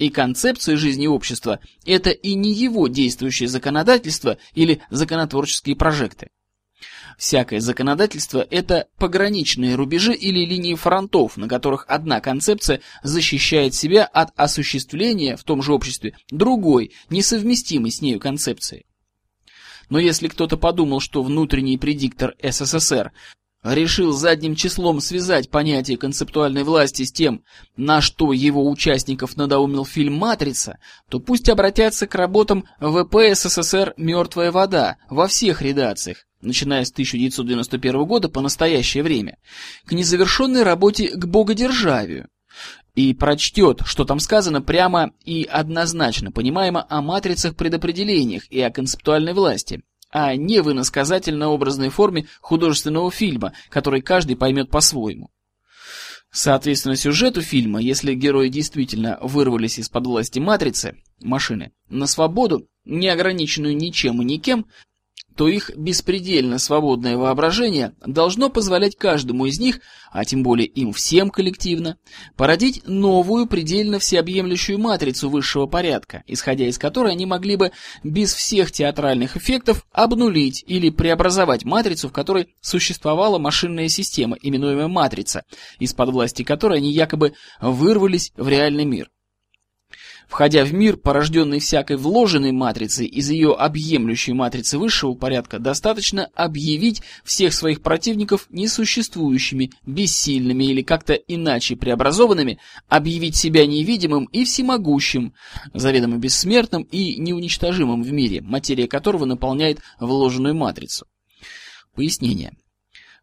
И концепция жизни общества – это и не его действующее законодательство или законотворческие прожекты. Всякое законодательство – это пограничные рубежи или линии фронтов, на которых одна концепция защищает себя от осуществления в том же обществе другой, несовместимой с нею концепции. Но если кто-то подумал, что внутренний предиктор СССР решил задним числом связать понятие концептуальной власти с тем, на что его участников надоумил фильм «Матрица», то пусть обратятся к работам ВП СССР «Мертвая вода» во всех редакциях, начиная с 1991 года по настоящее время, к незавершенной работе к богодержавию, и прочтет, что там сказано прямо и однозначно понимаемо о матрицах-предопределениях и о концептуальной власти, а не в иносказательно-образной форме художественного фильма, который каждый поймет по-своему. Соответственно, сюжету фильма, если герои действительно вырвались из-под власти матрицы, машины, на свободу, не ограниченную ничем и никем, то их беспредельно свободное воображение должно позволять каждому из них, а тем более им всем коллективно, породить новую предельно всеобъемлющую матрицу высшего порядка, исходя из которой они могли бы без всех театральных эффектов обнулить или преобразовать матрицу, в которой существовала машинная система, именуемая матрица, из-под власти которой они якобы вырвались в реальный мир. Входя в мир, порожденный всякой вложенной матрицей из ее объемлющей матрицы высшего порядка, достаточно объявить всех своих противников несуществующими, бессильными или как-то иначе преобразованными, объявить себя невидимым и всемогущим, заведомо бессмертным и неуничтожимым в мире, материя которого наполняет вложенную матрицу. Пояснение.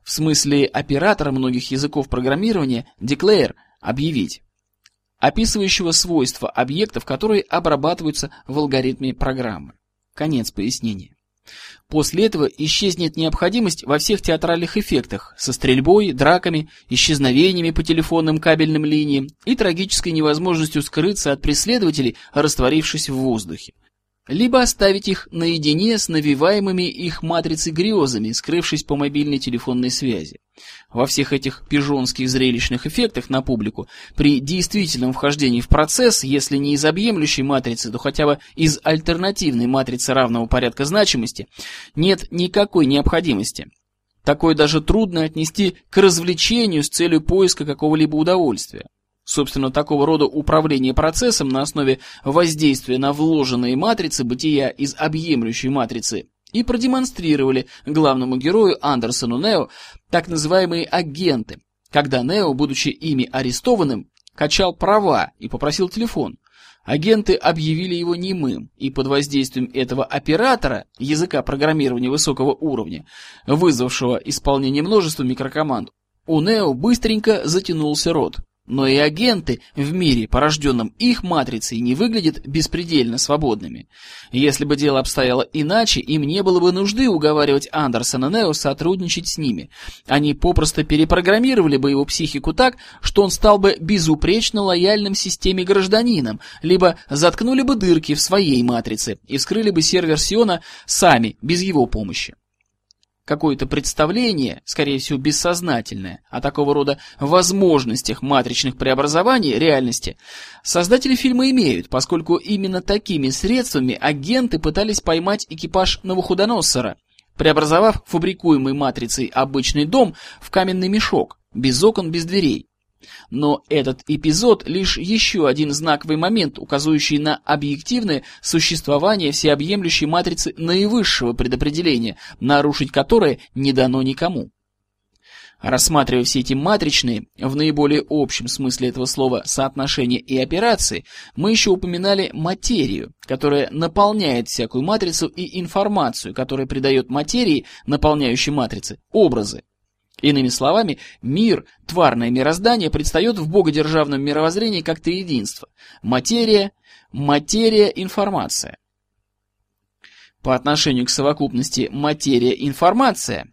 В смысле оператора многих языков программирования declare – объявить описывающего свойства объектов, которые обрабатываются в алгоритме программы. Конец пояснения. После этого исчезнет необходимость во всех театральных эффектах со стрельбой, драками, исчезновениями по телефонным кабельным линиям и трагической невозможностью скрыться от преследователей, растворившись в воздухе либо оставить их наедине с навиваемыми их матрицей грезами, скрывшись по мобильной телефонной связи. Во всех этих пижонских зрелищных эффектах на публику, при действительном вхождении в процесс, если не из объемлющей матрицы, то хотя бы из альтернативной матрицы равного порядка значимости, нет никакой необходимости. Такое даже трудно отнести к развлечению с целью поиска какого-либо удовольствия. Собственно, такого рода управление процессом на основе воздействия на вложенные матрицы бытия из объемлющей матрицы и продемонстрировали главному герою Андерсону Нео так называемые агенты, когда Нео, будучи ими арестованным, качал права и попросил телефон. Агенты объявили его немым, и под воздействием этого оператора, языка программирования высокого уровня, вызвавшего исполнение множества микрокоманд, у Нео быстренько затянулся рот. Но и агенты в мире, порожденном их матрицей, не выглядят беспредельно свободными. Если бы дело обстояло иначе, им не было бы нужды уговаривать Андерсона Нео сотрудничать с ними. Они попросту перепрограммировали бы его психику так, что он стал бы безупречно лояльным системе гражданином, либо заткнули бы дырки в своей матрице и вскрыли бы сервер Сиона сами, без его помощи какое-то представление, скорее всего бессознательное, о такого рода возможностях матричных преобразований реальности, создатели фильма имеют, поскольку именно такими средствами агенты пытались поймать экипаж Новохудоносора, преобразовав фабрикуемый матрицей обычный дом в каменный мешок, без окон, без дверей. Но этот эпизод лишь еще один знаковый момент, указывающий на объективное существование всеобъемлющей матрицы наивысшего предопределения, нарушить которое не дано никому. Рассматривая все эти матричные, в наиболее общем смысле этого слова, соотношения и операции, мы еще упоминали материю, которая наполняет всякую матрицу и информацию, которая придает материи, наполняющей матрицы, образы. Иными словами, мир, тварное мироздание предстает в богодержавном мировоззрении как триединство. Материя, материя, информация. По отношению к совокупности материя-информация,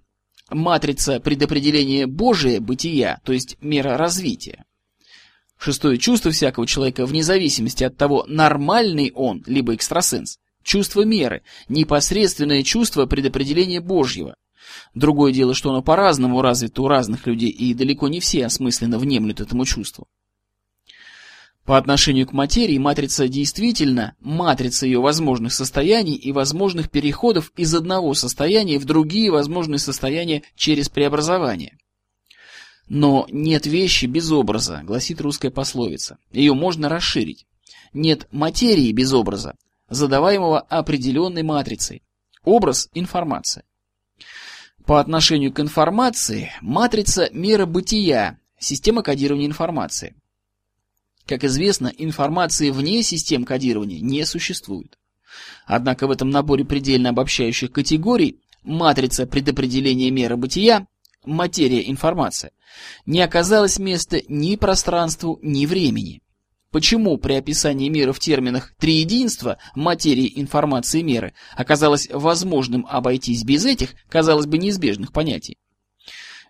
матрица предопределения Божия бытия, то есть мера развития. Шестое чувство всякого человека, вне зависимости от того, нормальный он, либо экстрасенс. Чувство меры, непосредственное чувство предопределения Божьего. Другое дело, что оно по-разному развито у разных людей, и далеко не все осмысленно внемлют этому чувству. По отношению к материи матрица действительно матрица ее возможных состояний и возможных переходов из одного состояния в другие возможные состояния через преобразование. Но нет вещи без образа, гласит русская пословица. Ее можно расширить. Нет материи без образа, задаваемого определенной матрицей. Образ – информация. По отношению к информации, матрица – мера бытия, система кодирования информации. Как известно, информации вне систем кодирования не существует. Однако в этом наборе предельно обобщающих категорий матрица предопределения меры бытия, материя информация, не оказалось места ни пространству, ни времени. Почему при описании мира в терминах триединства материи, информации, меры оказалось возможным обойтись без этих, казалось бы, неизбежных понятий?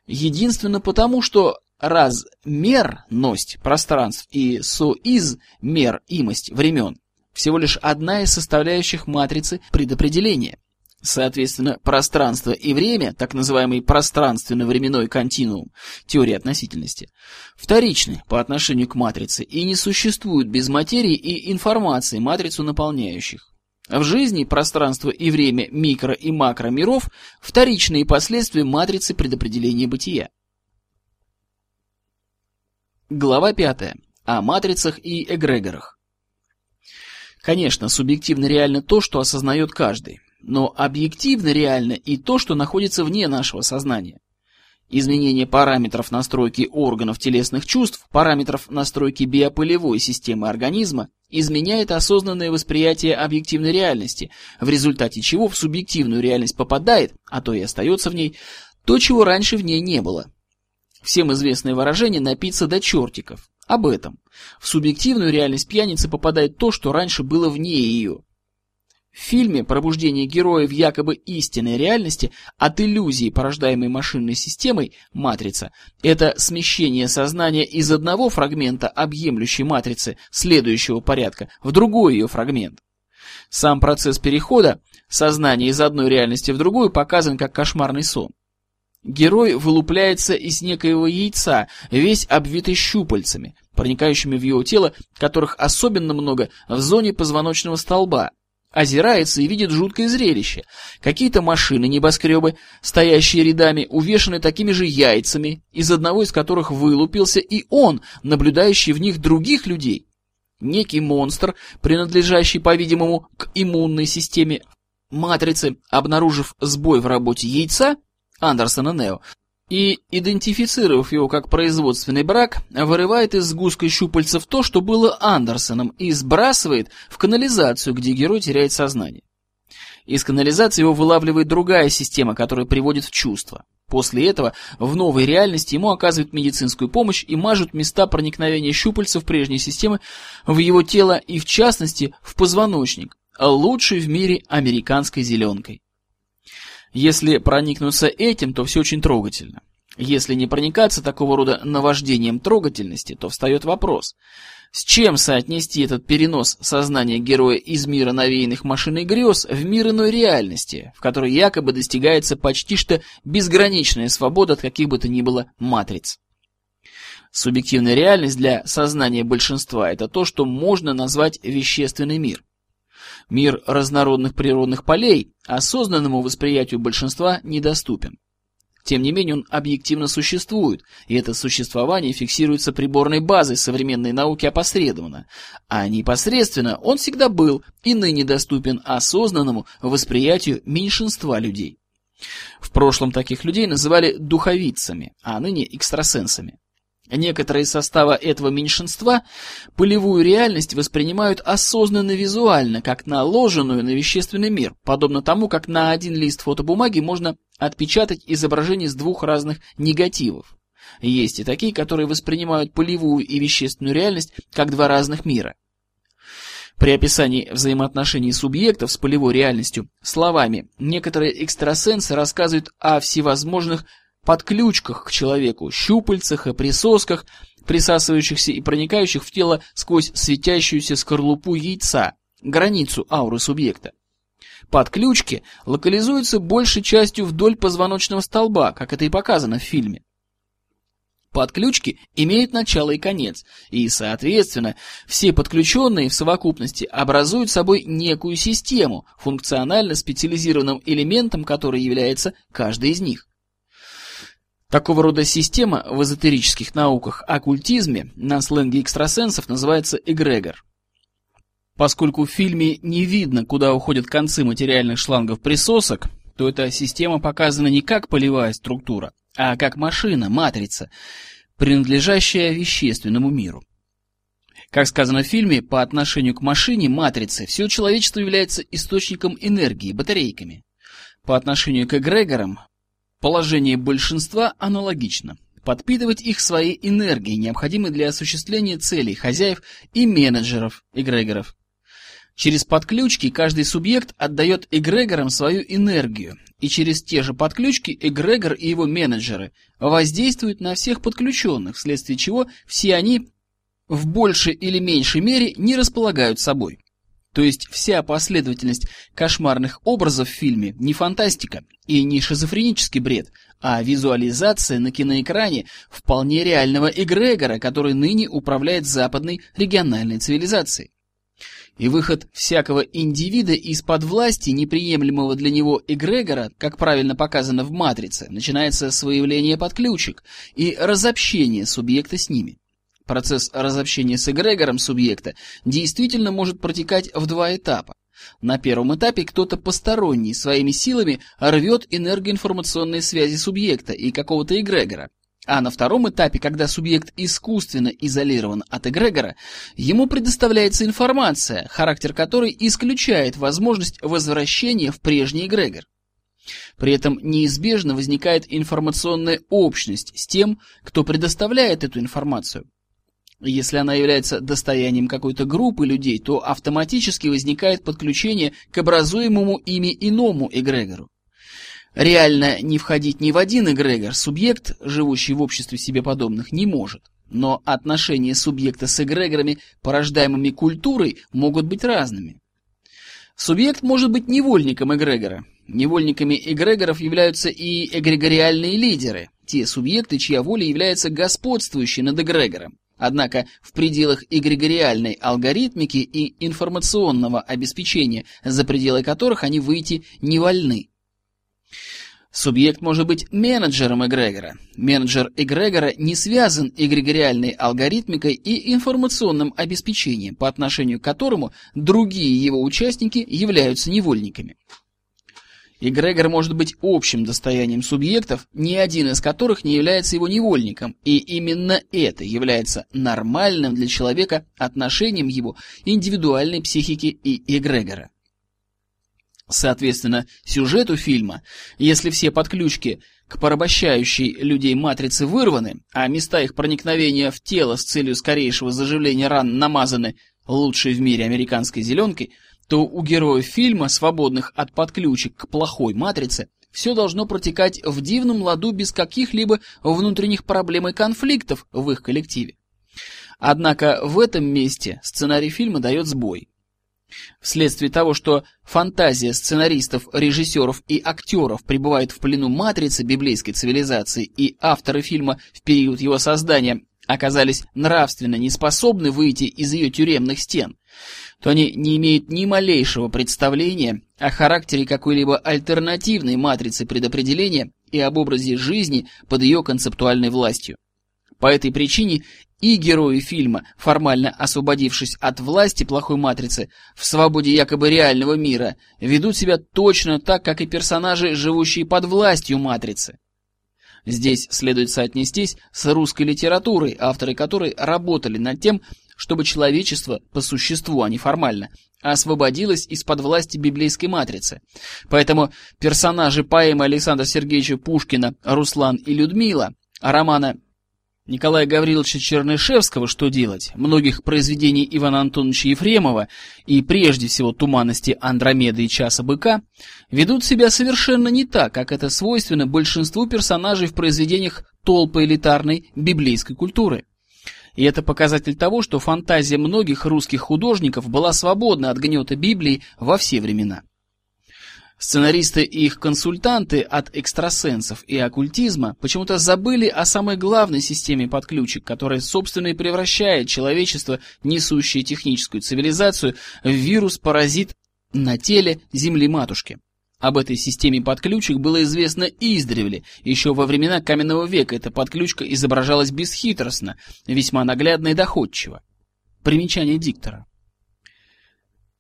Единственно потому, что размерность пространств и соизмеримость времен всего лишь одна из составляющих матрицы предопределения. Соответственно, пространство и время, так называемый пространственно-временной континуум, теория относительности, вторичны по отношению к матрице и не существуют без материи и информации, матрицу наполняющих. В жизни пространство и время микро- и макромиров – вторичные последствия матрицы предопределения бытия. Глава 5. О матрицах и эгрегорах. Конечно, субъективно реально то, что осознает каждый, но объективно реально и то, что находится вне нашего сознания. Изменение параметров настройки органов телесных чувств, параметров настройки биополевой системы организма изменяет осознанное восприятие объективной реальности, в результате чего в субъективную реальность попадает, а то и остается в ней, то, чего раньше в ней не было. Всем известное выражение «напиться до чертиков». Об этом. В субъективную реальность пьяницы попадает то, что раньше было вне ее. В фильме «Пробуждение героя в якобы истинной реальности» от иллюзии, порождаемой машинной системой «Матрица» — это смещение сознания из одного фрагмента объемлющей матрицы следующего порядка в другой ее фрагмент. Сам процесс перехода сознания из одной реальности в другую показан как кошмарный сон. Герой вылупляется из некоего яйца, весь обвитый щупальцами, проникающими в его тело, которых особенно много в зоне позвоночного столба. Озирается и видит жуткое зрелище. Какие-то машины, небоскребы, стоящие рядами, увешаны такими же яйцами, из одного из которых вылупился и он, наблюдающий в них других людей. Некий монстр, принадлежащий, по-видимому, к иммунной системе матрицы, обнаружив сбой в работе яйца, Андерсона Нео, и, идентифицировав его как производственный брак, вырывает из сгустка щупальцев то, что было Андерсоном, и сбрасывает в канализацию, где герой теряет сознание. Из канализации его вылавливает другая система, которая приводит в чувство. После этого в новой реальности ему оказывают медицинскую помощь и мажут места проникновения щупальцев прежней системы в его тело и, в частности, в позвоночник, лучший в мире американской зеленкой. Если проникнуться этим, то все очень трогательно. Если не проникаться такого рода наваждением трогательности, то встает вопрос, с чем соотнести этот перенос сознания героя из мира навеянных машин и грез в мир иной реальности, в которой якобы достигается почти что безграничная свобода от каких бы то ни было матриц. Субъективная реальность для сознания большинства – это то, что можно назвать вещественный мир. Мир разнородных природных полей осознанному восприятию большинства недоступен. Тем не менее он объективно существует, и это существование фиксируется приборной базой современной науки опосредованно. А непосредственно он всегда был и ныне доступен осознанному восприятию меньшинства людей. В прошлом таких людей называли духовицами, а ныне экстрасенсами. Некоторые состава этого меньшинства полевую реальность воспринимают осознанно визуально, как наложенную на вещественный мир, подобно тому, как на один лист фотобумаги можно отпечатать изображение с двух разных негативов. Есть и такие, которые воспринимают полевую и вещественную реальность как два разных мира. При описании взаимоотношений субъектов с полевой реальностью словами некоторые экстрасенсы рассказывают о всевозможных подключках к человеку, щупальцах и присосках, присасывающихся и проникающих в тело сквозь светящуюся скорлупу яйца, границу ауры субъекта. Подключки локализуются большей частью вдоль позвоночного столба, как это и показано в фильме. Подключки имеют начало и конец, и, соответственно, все подключенные в совокупности образуют собой некую систему, функционально специализированным элементом которой является каждый из них. Такого рода система в эзотерических науках оккультизме на сленге экстрасенсов называется эгрегор. Поскольку в фильме не видно, куда уходят концы материальных шлангов присосок, то эта система показана не как полевая структура, а как машина, матрица, принадлежащая вещественному миру. Как сказано в фильме, по отношению к машине, матрице, все человечество является источником энергии, батарейками. По отношению к эгрегорам, положение большинства аналогично. Подпитывать их своей энергией, необходимой для осуществления целей хозяев и менеджеров эгрегоров. Через подключки каждый субъект отдает эгрегорам свою энергию, и через те же подключки эгрегор и его менеджеры воздействуют на всех подключенных, вследствие чего все они в большей или меньшей мере не располагают собой. То есть вся последовательность кошмарных образов в фильме не фантастика и не шизофренический бред, а визуализация на киноэкране вполне реального эгрегора, который ныне управляет западной региональной цивилизацией и выход всякого индивида из-под власти неприемлемого для него эгрегора, как правильно показано в «Матрице», начинается с выявления подключек и разобщения субъекта с ними. Процесс разобщения с эгрегором субъекта действительно может протекать в два этапа. На первом этапе кто-то посторонний своими силами рвет энергоинформационные связи субъекта и какого-то эгрегора, а на втором этапе, когда субъект искусственно изолирован от эгрегора, ему предоставляется информация, характер которой исключает возможность возвращения в прежний эгрегор. При этом неизбежно возникает информационная общность с тем, кто предоставляет эту информацию. Если она является достоянием какой-то группы людей, то автоматически возникает подключение к образуемому ими иному эгрегору. Реально не входить ни в один эгрегор субъект, живущий в обществе себе подобных, не может. Но отношения субъекта с эгрегорами, порождаемыми культурой, могут быть разными. Субъект может быть невольником эгрегора. Невольниками эгрегоров являются и эгрегориальные лидеры, те субъекты, чья воля является господствующей над эгрегором. Однако в пределах эгрегориальной алгоритмики и информационного обеспечения, за пределы которых они выйти не вольны. Субъект может быть менеджером эгрегора. Менеджер эгрегора не связан эгрегориальной алгоритмикой и информационным обеспечением, по отношению к которому другие его участники являются невольниками. Эгрегор может быть общим достоянием субъектов, ни один из которых не является его невольником, и именно это является нормальным для человека отношением его индивидуальной психики и эгрегора. Соответственно, сюжету фильма, если все подключки к порабощающей людей матрице вырваны, а места их проникновения в тело с целью скорейшего заживления ран намазаны лучшей в мире американской зеленкой, то у героев фильма, свободных от подключек к плохой матрице, все должно протекать в дивном ладу без каких-либо внутренних проблем и конфликтов в их коллективе. Однако в этом месте сценарий фильма дает сбой. Вследствие того, что фантазия сценаристов, режиссеров и актеров пребывает в плену матрицы библейской цивилизации, и авторы фильма в период его создания оказались нравственно неспособны выйти из ее тюремных стен, то они не имеют ни малейшего представления о характере какой-либо альтернативной матрицы предопределения и об образе жизни под ее концептуальной властью. По этой причине и герои фильма, формально освободившись от власти плохой матрицы в свободе якобы реального мира, ведут себя точно так, как и персонажи, живущие под властью матрицы. Здесь следует соотнестись с русской литературой, авторы которой работали над тем, чтобы человечество, по существу, а не формально, освободилось из-под власти библейской матрицы. Поэтому персонажи поэмы Александра Сергеевича Пушкина «Руслан и Людмила», романа Николая Гавриловича Чернышевского «Что делать?», многих произведений Ивана Антоновича Ефремова и прежде всего «Туманности Андромеды» и «Часа быка» ведут себя совершенно не так, как это свойственно большинству персонажей в произведениях толпы элитарной библейской культуры. И это показатель того, что фантазия многих русских художников была свободна от гнета Библии во все времена. Сценаристы и их консультанты от экстрасенсов и оккультизма почему-то забыли о самой главной системе подключек, которая, собственно, и превращает человечество, несущее техническую цивилизацию, в вирус-паразит на теле Земли-матушки. Об этой системе подключек было известно издревле. Еще во времена каменного века эта подключка изображалась бесхитростно, весьма наглядно и доходчиво. Примечание диктора.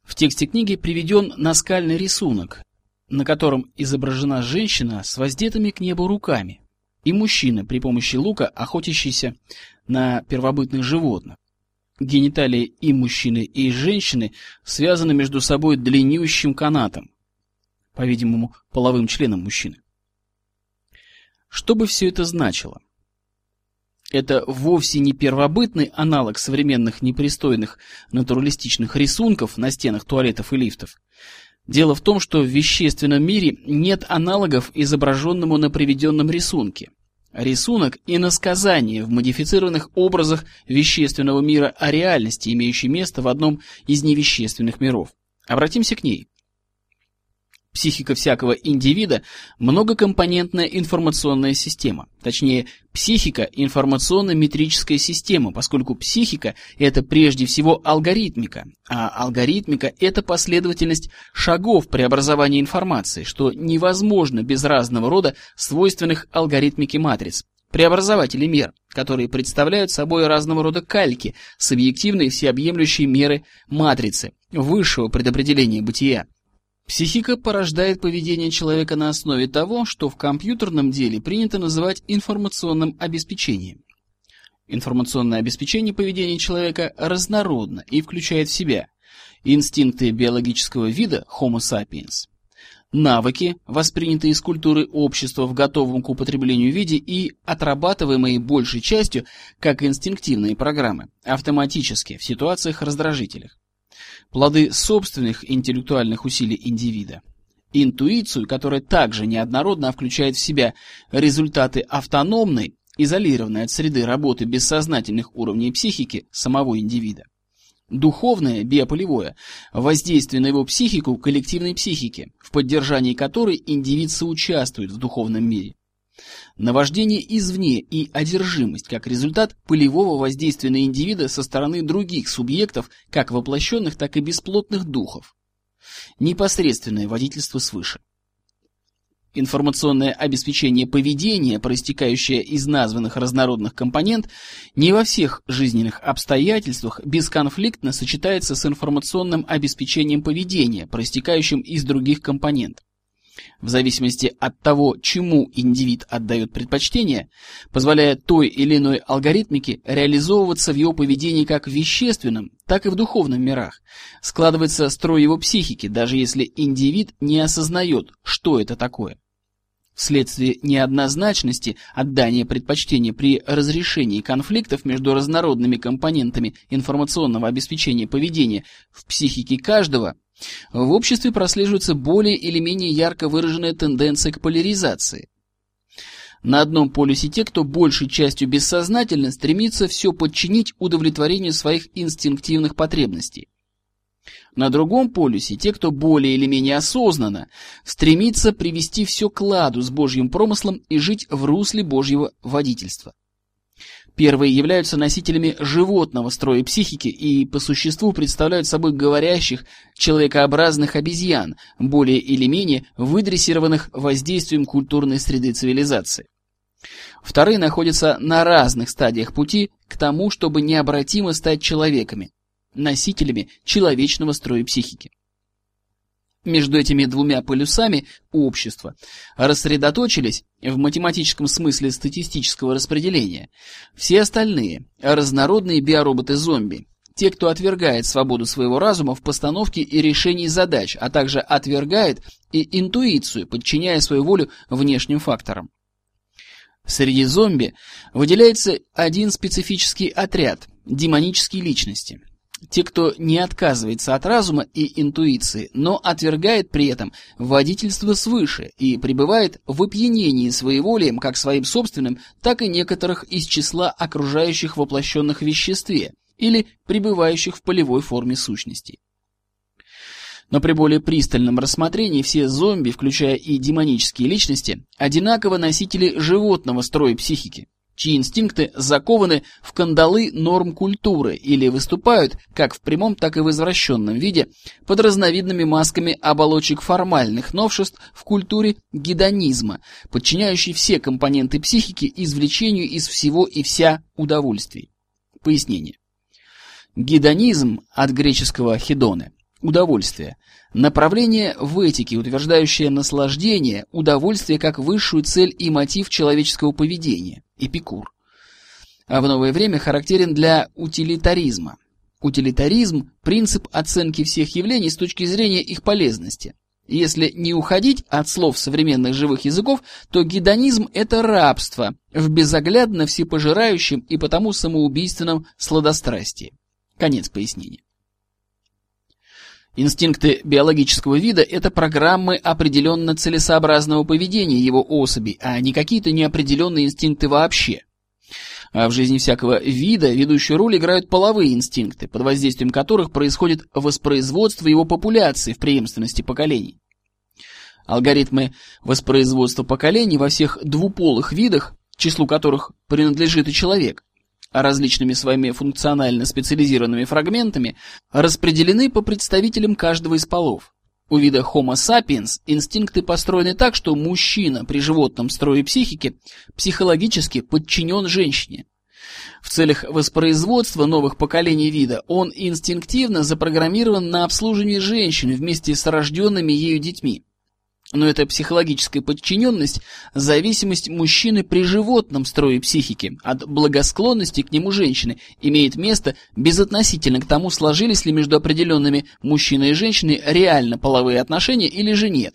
В тексте книги приведен наскальный рисунок, на котором изображена женщина с воздетыми к небу руками и мужчина при помощи лука, охотящийся на первобытных животных. Гениталии и мужчины, и женщины связаны между собой длиннющим канатом, по-видимому, половым членом мужчины. Что бы все это значило? Это вовсе не первобытный аналог современных непристойных натуралистичных рисунков на стенах туалетов и лифтов. Дело в том, что в вещественном мире нет аналогов изображенному на приведенном рисунке. Рисунок – иносказание в модифицированных образах вещественного мира о реальности, имеющей место в одном из невещественных миров. Обратимся к ней. Психика всякого индивида – многокомпонентная информационная система. Точнее, психика – информационно-метрическая система, поскольку психика – это прежде всего алгоритмика, а алгоритмика – это последовательность шагов преобразования информации, что невозможно без разного рода свойственных алгоритмике матриц, преобразователей мер, которые представляют собой разного рода кальки с объективной всеобъемлющей меры матрицы, высшего предопределения бытия. Психика порождает поведение человека на основе того, что в компьютерном деле принято называть информационным обеспечением. Информационное обеспечение поведения человека разнородно и включает в себя инстинкты биологического вида Homo sapiens, навыки, воспринятые из культуры общества в готовом к употреблению виде и отрабатываемые большей частью как инстинктивные программы, автоматически в ситуациях раздражителях плоды собственных интеллектуальных усилий индивида. Интуицию, которая также неоднородно включает в себя результаты автономной, изолированной от среды работы бессознательных уровней психики самого индивида. Духовное, биополевое, воздействие на его психику коллективной психики, в поддержании которой индивид соучаствует в духовном мире. Наваждение извне и одержимость как результат полевого воздействия на индивида со стороны других субъектов, как воплощенных, так и бесплотных духов. Непосредственное водительство свыше. Информационное обеспечение поведения, проистекающее из названных разнородных компонент, не во всех жизненных обстоятельствах бесконфликтно сочетается с информационным обеспечением поведения, проистекающим из других компонентов в зависимости от того, чему индивид отдает предпочтение, позволяя той или иной алгоритмике реализовываться в его поведении как в вещественном, так и в духовном мирах. Складывается строй его психики, даже если индивид не осознает, что это такое. Вследствие неоднозначности отдания предпочтения при разрешении конфликтов между разнородными компонентами информационного обеспечения поведения в психике каждого, в обществе прослеживается более или менее ярко выраженная тенденция к поляризации. На одном полюсе те, кто большей частью бессознательно стремится все подчинить удовлетворению своих инстинктивных потребностей. На другом полюсе те, кто более или менее осознанно стремится привести все к ладу с Божьим промыслом и жить в русле Божьего водительства. Первые являются носителями животного строя психики и по существу представляют собой говорящих, человекообразных обезьян, более или менее выдрессированных воздействием культурной среды цивилизации. Вторые находятся на разных стадиях пути к тому, чтобы необратимо стать человеками, носителями человечного строя психики. Между этими двумя полюсами общества рассредоточились, в математическом смысле статистического распределения, все остальные разнородные биороботы-зомби, те, кто отвергает свободу своего разума в постановке и решении задач, а также отвергает и интуицию, подчиняя свою волю внешним факторам. Среди зомби выделяется один специфический отряд – демонические личности – те, кто не отказывается от разума и интуиции, но отвергает при этом водительство свыше и пребывает в опьянении своеволием как своим собственным, так и некоторых из числа окружающих воплощенных в веществе или пребывающих в полевой форме сущностей. Но при более пристальном рассмотрении все зомби, включая и демонические личности, одинаково носители животного строя психики чьи инстинкты закованы в кандалы норм культуры или выступают, как в прямом, так и в извращенном виде, под разновидными масками оболочек формальных новшеств в культуре гедонизма, подчиняющей все компоненты психики извлечению из всего и вся удовольствий. Пояснение. Гедонизм от греческого хедоне – удовольствие, направление в этике, утверждающее наслаждение, удовольствие как высшую цель и мотив человеческого поведения. Эпикур. А в новое время характерен для утилитаризма. Утилитаризм – принцип оценки всех явлений с точки зрения их полезности. Если не уходить от слов современных живых языков, то гедонизм – это рабство в безоглядно всепожирающем и потому самоубийственном сладострастии. Конец пояснения. Инстинкты биологического вида – это программы определенно целесообразного поведения его особей, а не какие-то неопределенные инстинкты вообще. А в жизни всякого вида ведущую роль играют половые инстинкты, под воздействием которых происходит воспроизводство его популяции в преемственности поколений. Алгоритмы воспроизводства поколений во всех двуполых видах, числу которых принадлежит и человек, различными своими функционально специализированными фрагментами, распределены по представителям каждого из полов. У вида Homo sapiens инстинкты построены так, что мужчина при животном строе психики психологически подчинен женщине. В целях воспроизводства новых поколений вида он инстинктивно запрограммирован на обслуживание женщин вместе с рожденными ею детьми. Но эта психологическая подчиненность – зависимость мужчины при животном строе психики от благосклонности к нему женщины имеет место безотносительно к тому, сложились ли между определенными мужчиной и женщиной реально половые отношения или же нет.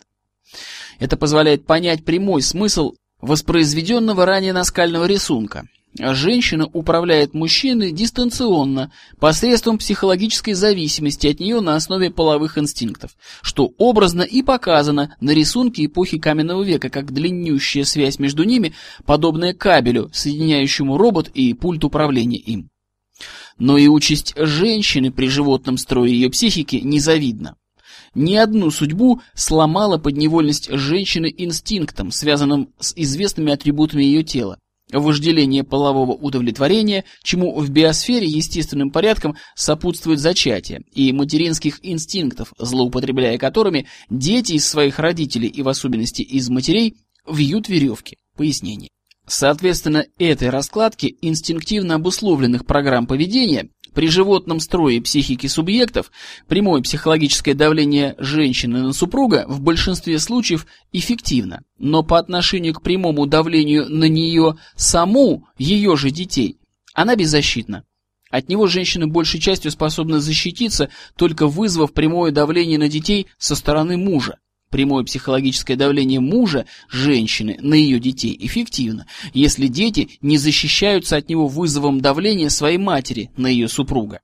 Это позволяет понять прямой смысл воспроизведенного ранее наскального рисунка – Женщина управляет мужчиной дистанционно, посредством психологической зависимости от нее на основе половых инстинктов, что образно и показано на рисунке эпохи каменного века, как длиннющая связь между ними, подобная кабелю, соединяющему робот и пульт управления им. Но и участь женщины при животном строе ее психики незавидна. Ни одну судьбу сломала подневольность женщины инстинктом, связанным с известными атрибутами ее тела вожделение полового удовлетворения, чему в биосфере естественным порядком сопутствует зачатие, и материнских инстинктов, злоупотребляя которыми дети из своих родителей и в особенности из матерей вьют веревки. Пояснение. Соответственно, этой раскладке инстинктивно обусловленных программ поведения при животном строе психики субъектов прямое психологическое давление женщины на супруга в большинстве случаев эффективно, но по отношению к прямому давлению на нее саму, ее же детей, она беззащитна. От него женщины большей частью способны защититься, только вызвав прямое давление на детей со стороны мужа. Прямое психологическое давление мужа, женщины, на ее детей эффективно, если дети не защищаются от него вызовом давления своей матери на ее супруга.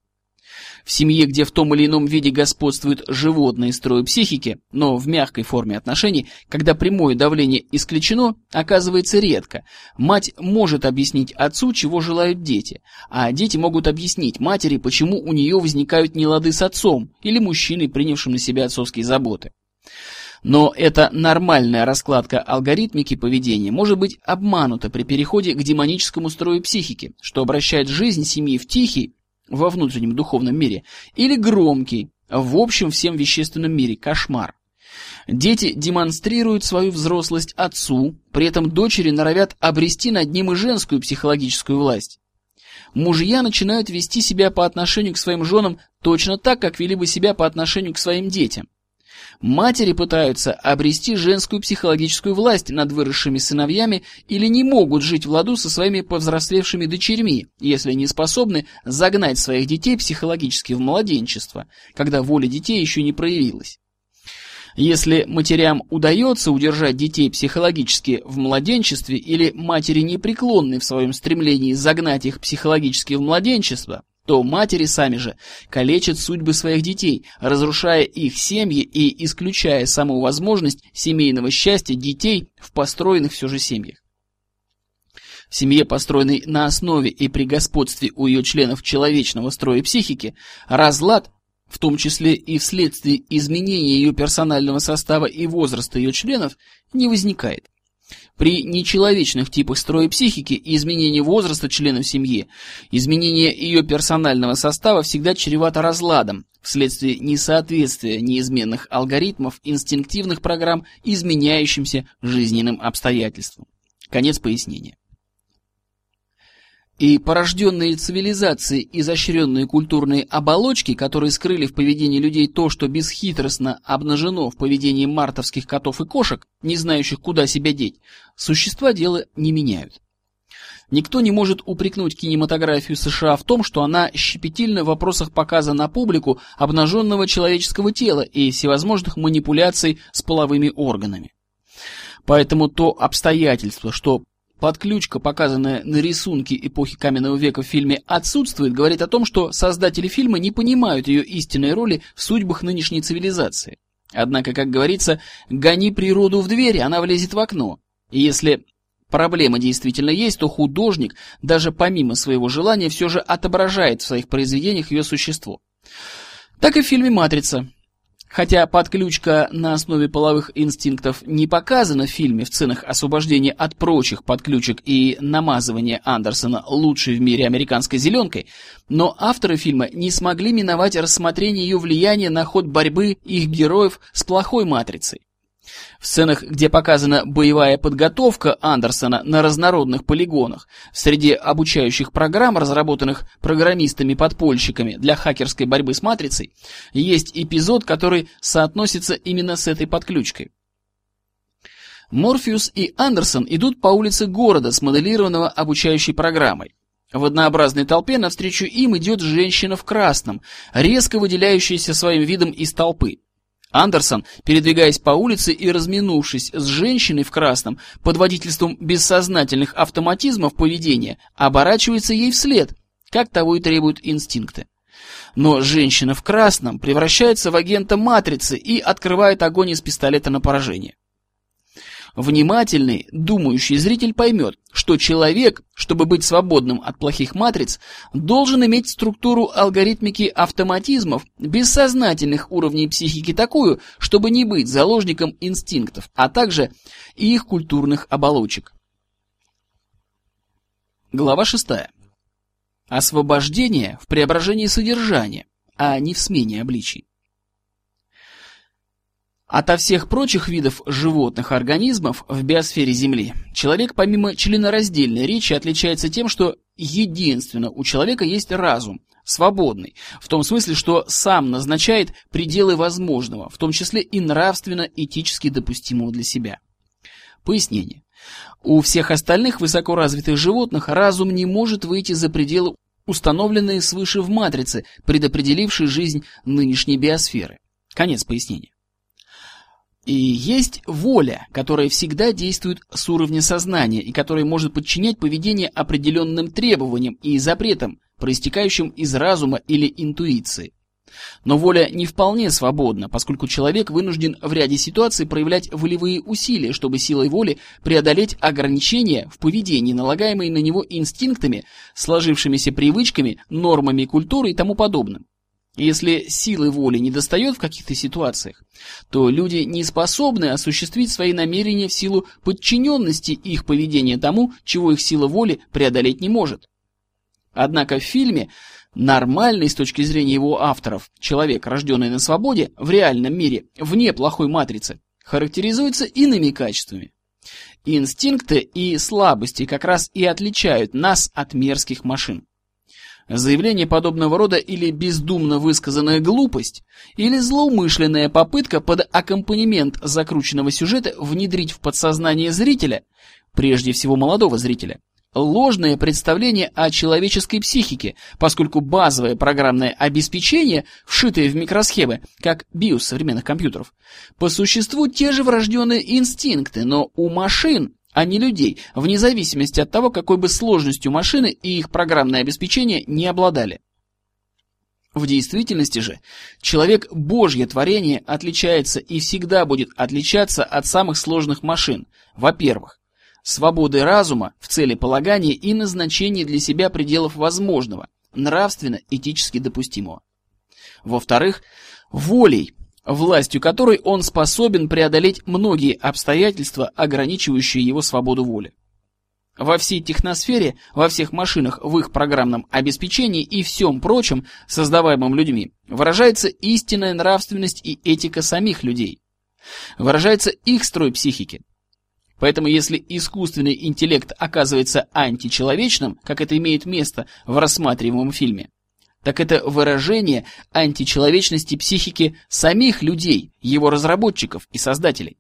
В семье, где в том или ином виде господствуют животные строи психики, но в мягкой форме отношений, когда прямое давление исключено, оказывается редко. Мать может объяснить отцу, чего желают дети, а дети могут объяснить матери, почему у нее возникают нелады с отцом или мужчиной, принявшим на себя отцовские заботы. Но эта нормальная раскладка алгоритмики поведения может быть обманута при переходе к демоническому строю психики, что обращает жизнь семьи в тихий, во внутреннем духовном мире, или громкий, в общем всем вещественном мире, кошмар. Дети демонстрируют свою взрослость отцу, при этом дочери норовят обрести над ним и женскую психологическую власть. Мужья начинают вести себя по отношению к своим женам точно так, как вели бы себя по отношению к своим детям. Матери пытаются обрести женскую психологическую власть над выросшими сыновьями или не могут жить в ладу со своими повзрослевшими дочерьми, если не способны загнать своих детей психологически в младенчество, когда воля детей еще не проявилась. Если матерям удается удержать детей психологически в младенчестве или матери непреклонны в своем стремлении загнать их психологически в младенчество, то матери сами же калечат судьбы своих детей, разрушая их семьи и исключая саму возможность семейного счастья детей в построенных все же семьях. В семье, построенной на основе и при господстве у ее членов человечного строя психики, разлад, в том числе и вследствие изменения ее персонального состава и возраста ее членов, не возникает. При нечеловечных типах строя психики изменение возраста членов семьи, изменение ее персонального состава всегда чревато разладом, вследствие несоответствия неизменных алгоритмов инстинктивных программ изменяющимся жизненным обстоятельствам. Конец пояснения. И порожденные цивилизацией изощренные культурные оболочки, которые скрыли в поведении людей то, что бесхитростно обнажено в поведении мартовских котов и кошек, не знающих, куда себя деть, существа дела не меняют. Никто не может упрекнуть кинематографию США в том, что она щепетильна в вопросах показа на публику обнаженного человеческого тела и всевозможных манипуляций с половыми органами. Поэтому то обстоятельство, что Подключка, показанная на рисунке эпохи каменного века в фильме «Отсутствует», говорит о том, что создатели фильма не понимают ее истинной роли в судьбах нынешней цивилизации. Однако, как говорится, гони природу в дверь, она влезет в окно. И если проблема действительно есть, то художник, даже помимо своего желания, все же отображает в своих произведениях ее существо. Так и в фильме «Матрица». Хотя подключка на основе половых инстинктов не показана в фильме в ценах освобождения от прочих подключек и намазывания Андерсона лучшей в мире американской зеленкой, но авторы фильма не смогли миновать рассмотрение ее влияния на ход борьбы их героев с плохой матрицей. В сценах, где показана боевая подготовка Андерсона на разнородных полигонах, в среде обучающих программ, разработанных программистами-подпольщиками для хакерской борьбы с матрицей, есть эпизод, который соотносится именно с этой подключкой. Морфеус и Андерсон идут по улице города с моделированного обучающей программой. В однообразной толпе навстречу им идет женщина в красном, резко выделяющаяся своим видом из толпы. Андерсон, передвигаясь по улице и разминувшись с женщиной в красном под водительством бессознательных автоматизмов поведения, оборачивается ей вслед, как того и требуют инстинкты. Но женщина в красном превращается в агента матрицы и открывает огонь из пистолета на поражение. Внимательный, думающий зритель поймет, что человек, чтобы быть свободным от плохих матриц, должен иметь структуру алгоритмики автоматизмов бессознательных уровней психики такую, чтобы не быть заложником инстинктов, а также их культурных оболочек. Глава 6. Освобождение в преображении содержания, а не в смене обличий. Ото всех прочих видов животных организмов в биосфере Земли человек помимо членораздельной речи отличается тем, что единственно у человека есть разум, свободный, в том смысле, что сам назначает пределы возможного, в том числе и нравственно-этически допустимого для себя. Пояснение. У всех остальных высокоразвитых животных разум не может выйти за пределы, установленные свыше в матрице, предопределившей жизнь нынешней биосферы. Конец пояснения. И есть воля, которая всегда действует с уровня сознания и которая может подчинять поведение определенным требованиям и запретам, проистекающим из разума или интуиции. Но воля не вполне свободна, поскольку человек вынужден в ряде ситуаций проявлять волевые усилия, чтобы силой воли преодолеть ограничения в поведении, налагаемые на него инстинктами, сложившимися привычками, нормами культуры и тому подобным. Если силы воли не достает в каких-то ситуациях, то люди не способны осуществить свои намерения в силу подчиненности их поведения тому, чего их сила воли преодолеть не может. Однако в фильме нормальный с точки зрения его авторов человек, рожденный на свободе, в реальном мире, вне плохой матрицы, характеризуется иными качествами. Инстинкты и слабости как раз и отличают нас от мерзких машин. Заявление подобного рода или бездумно высказанная глупость, или злоумышленная попытка под аккомпанемент закрученного сюжета внедрить в подсознание зрителя, прежде всего молодого зрителя, ложное представление о человеческой психике, поскольку базовое программное обеспечение, вшитое в микросхемы, как BIOS современных компьютеров, по существу те же врожденные инстинкты, но у машин а не людей, вне зависимости от того, какой бы сложностью машины и их программное обеспечение не обладали. В действительности же человек Божье творение отличается и всегда будет отличаться от самых сложных машин. Во-первых, свободой разума в цели полагания и назначении для себя пределов возможного, нравственно-этически допустимого. Во-вторых, волей, властью которой он способен преодолеть многие обстоятельства, ограничивающие его свободу воли. Во всей техносфере, во всех машинах, в их программном обеспечении и всем прочем, создаваемом людьми, выражается истинная нравственность и этика самих людей. Выражается их строй психики. Поэтому если искусственный интеллект оказывается античеловечным, как это имеет место в рассматриваемом фильме, так это выражение античеловечности психики самих людей, его разработчиков и создателей.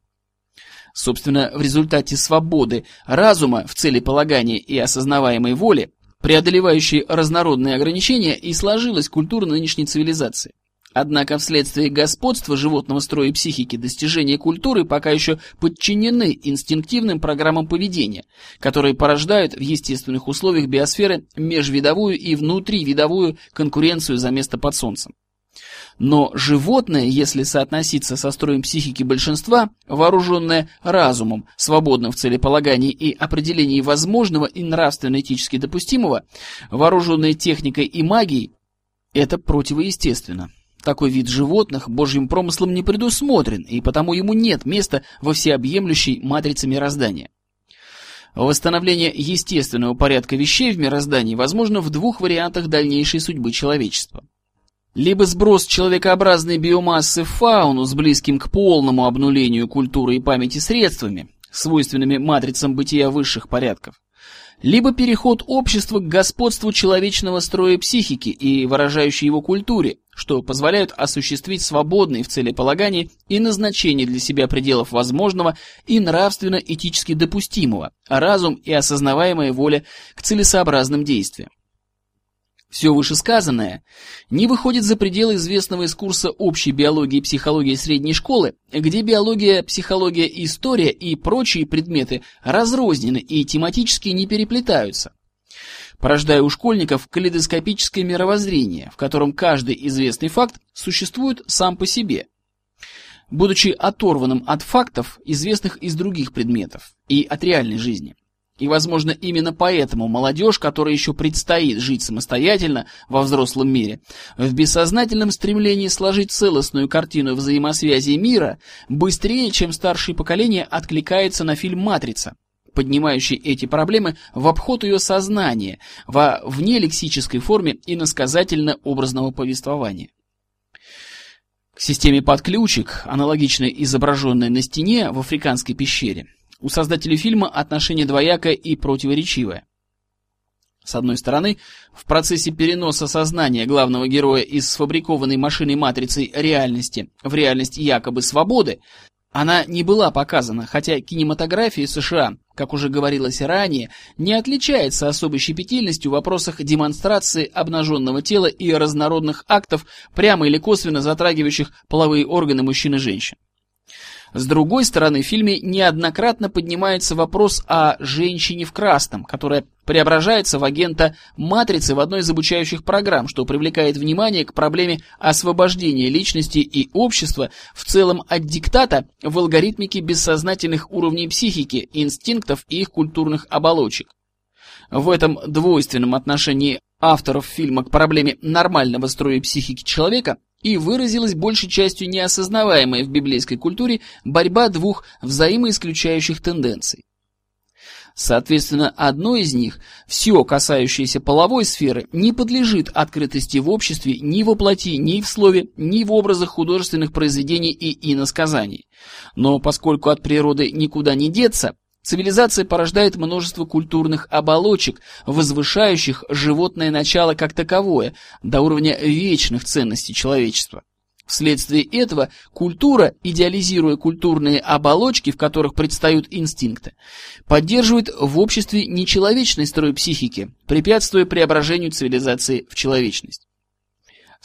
Собственно, в результате свободы разума в цели полагания и осознаваемой воли, преодолевающей разнородные ограничения, и сложилась культура нынешней цивилизации. Однако вследствие господства животного строя и психики достижения культуры пока еще подчинены инстинктивным программам поведения, которые порождают в естественных условиях биосферы межвидовую и внутривидовую конкуренцию за место под солнцем. Но животное, если соотноситься со строем психики большинства, вооруженное разумом, свободным в целеполагании и определении возможного и нравственно-этически допустимого, вооруженное техникой и магией, это противоестественно. Такой вид животных божьим промыслом не предусмотрен, и потому ему нет места во всеобъемлющей матрице мироздания. Восстановление естественного порядка вещей в мироздании возможно в двух вариантах дальнейшей судьбы человечества. Либо сброс человекообразной биомассы в фауну с близким к полному обнулению культуры и памяти средствами, свойственными матрицам бытия высших порядков, либо переход общества к господству человечного строя психики и выражающей его культуре, что позволяют осуществить свободные в целеполагании и назначение для себя пределов возможного и нравственно-этически допустимого, а разум и осознаваемая воля к целесообразным действиям. Все вышесказанное не выходит за пределы известного из курса общей биологии и психологии средней школы, где биология, психология, история и прочие предметы разрознены и тематически не переплетаются, порождая у школьников калейдоскопическое мировоззрение, в котором каждый известный факт существует сам по себе, будучи оторванным от фактов, известных из других предметов, и от реальной жизни. И, возможно, именно поэтому молодежь, которая еще предстоит жить самостоятельно во взрослом мире, в бессознательном стремлении сложить целостную картину взаимосвязи мира, быстрее, чем старшее поколение, откликается на фильм «Матрица», поднимающий эти проблемы в обход ее сознания, во внелексической форме иносказательно-образного повествования. К системе подключек, аналогичной изображенной на стене в африканской пещере, у создателей фильма отношение двоякое и противоречивое. С одной стороны, в процессе переноса сознания главного героя из сфабрикованной машиной матрицей реальности в реальность якобы свободы, она не была показана, хотя кинематография США, как уже говорилось ранее, не отличается особой щепетильностью в вопросах демонстрации обнаженного тела и разнородных актов, прямо или косвенно затрагивающих половые органы мужчин и женщин. С другой стороны, в фильме неоднократно поднимается вопрос о женщине в красном, которая преображается в агента матрицы в одной из обучающих программ, что привлекает внимание к проблеме освобождения личности и общества в целом от диктата в алгоритмике бессознательных уровней психики, инстинктов и их культурных оболочек. В этом двойственном отношении авторов фильма к проблеме нормального строя психики человека и выразилась большей частью неосознаваемая в библейской культуре борьба двух взаимоисключающих тенденций. Соответственно, одной из них, все касающееся половой сферы, не подлежит открытости в обществе ни в плоти, ни в слове, ни в образах художественных произведений и иносказаний. Но поскольку от природы никуда не деться, Цивилизация порождает множество культурных оболочек, возвышающих животное начало как таковое до уровня вечных ценностей человечества. Вследствие этого культура, идеализируя культурные оболочки, в которых предстают инстинкты, поддерживает в обществе нечеловечный строй психики, препятствуя преображению цивилизации в человечность.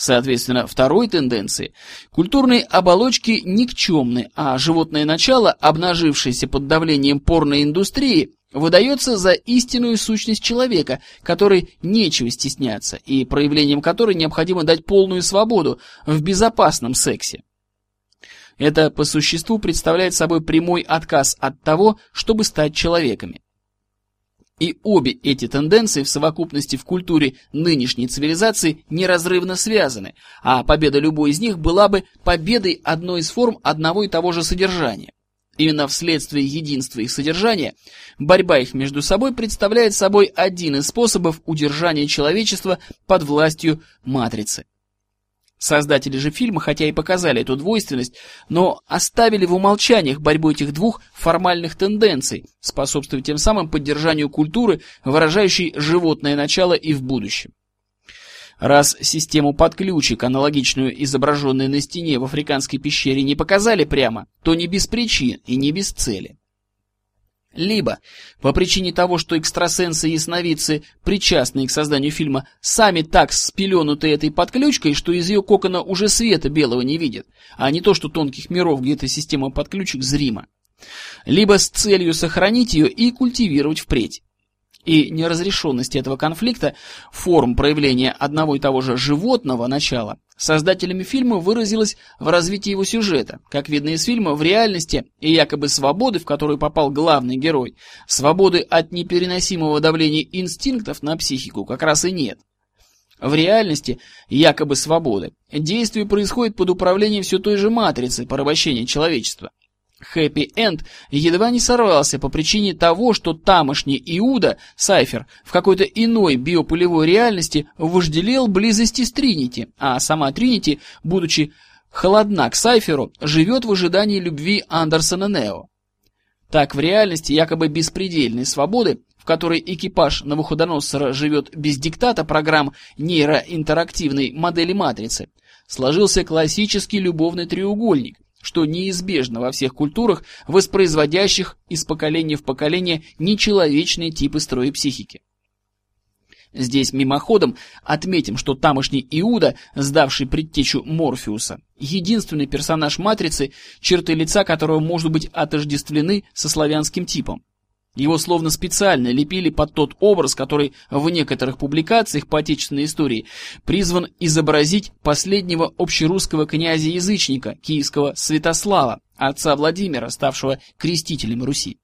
Соответственно, второй тенденции культурные оболочки никчемны, а животное начало, обнажившееся под давлением порной индустрии, выдается за истинную сущность человека, которой нечего стесняться и проявлением которой необходимо дать полную свободу в безопасном сексе. Это по существу представляет собой прямой отказ от того, чтобы стать человеками. И обе эти тенденции в совокупности в культуре нынешней цивилизации неразрывно связаны, а победа любой из них была бы победой одной из форм одного и того же содержания. Именно вследствие единства их содержания, борьба их между собой представляет собой один из способов удержания человечества под властью матрицы. Создатели же фильма, хотя и показали эту двойственность, но оставили в умолчаниях борьбу этих двух формальных тенденций, способствуя тем самым поддержанию культуры, выражающей животное начало и в будущем. Раз систему подключек, аналогичную изображенной на стене в африканской пещере, не показали прямо, то не без причин и не без цели. Либо, по причине того, что экстрасенсы и ясновидцы, причастные к созданию фильма, сами так спеленуты этой подключкой, что из ее кокона уже света белого не видят, а не то, что тонких миров, где эта система подключек зрима. Либо с целью сохранить ее и культивировать впредь и неразрешенности этого конфликта форм проявления одного и того же животного начала создателями фильма выразилась в развитии его сюжета. Как видно из фильма, в реальности и якобы свободы, в которую попал главный герой, свободы от непереносимого давления инстинктов на психику как раз и нет. В реальности, якобы свободы, действие происходит под управлением все той же матрицы порабощения человечества. Хэппи-энд едва не сорвался по причине того, что тамошний Иуда, Сайфер, в какой-то иной биополевой реальности вожделел близости с Тринити, а сама Тринити, будучи холодна к Сайферу, живет в ожидании любви Андерсона Нео. Так в реальности якобы беспредельной свободы, в которой экипаж Навуходоносора живет без диктата программ нейроинтерактивной модели матрицы, сложился классический любовный треугольник – что неизбежно во всех культурах, воспроизводящих из поколения в поколение нечеловечные типы строя психики. Здесь мимоходом отметим, что тамошний Иуда, сдавший предтечу Морфеуса, единственный персонаж «Матрицы», черты лица которого может быть отождествлены со славянским типом. Его словно специально лепили под тот образ, который в некоторых публикациях по отечественной истории призван изобразить последнего общерусского князя-язычника, киевского Святослава, отца Владимира, ставшего крестителем Руси.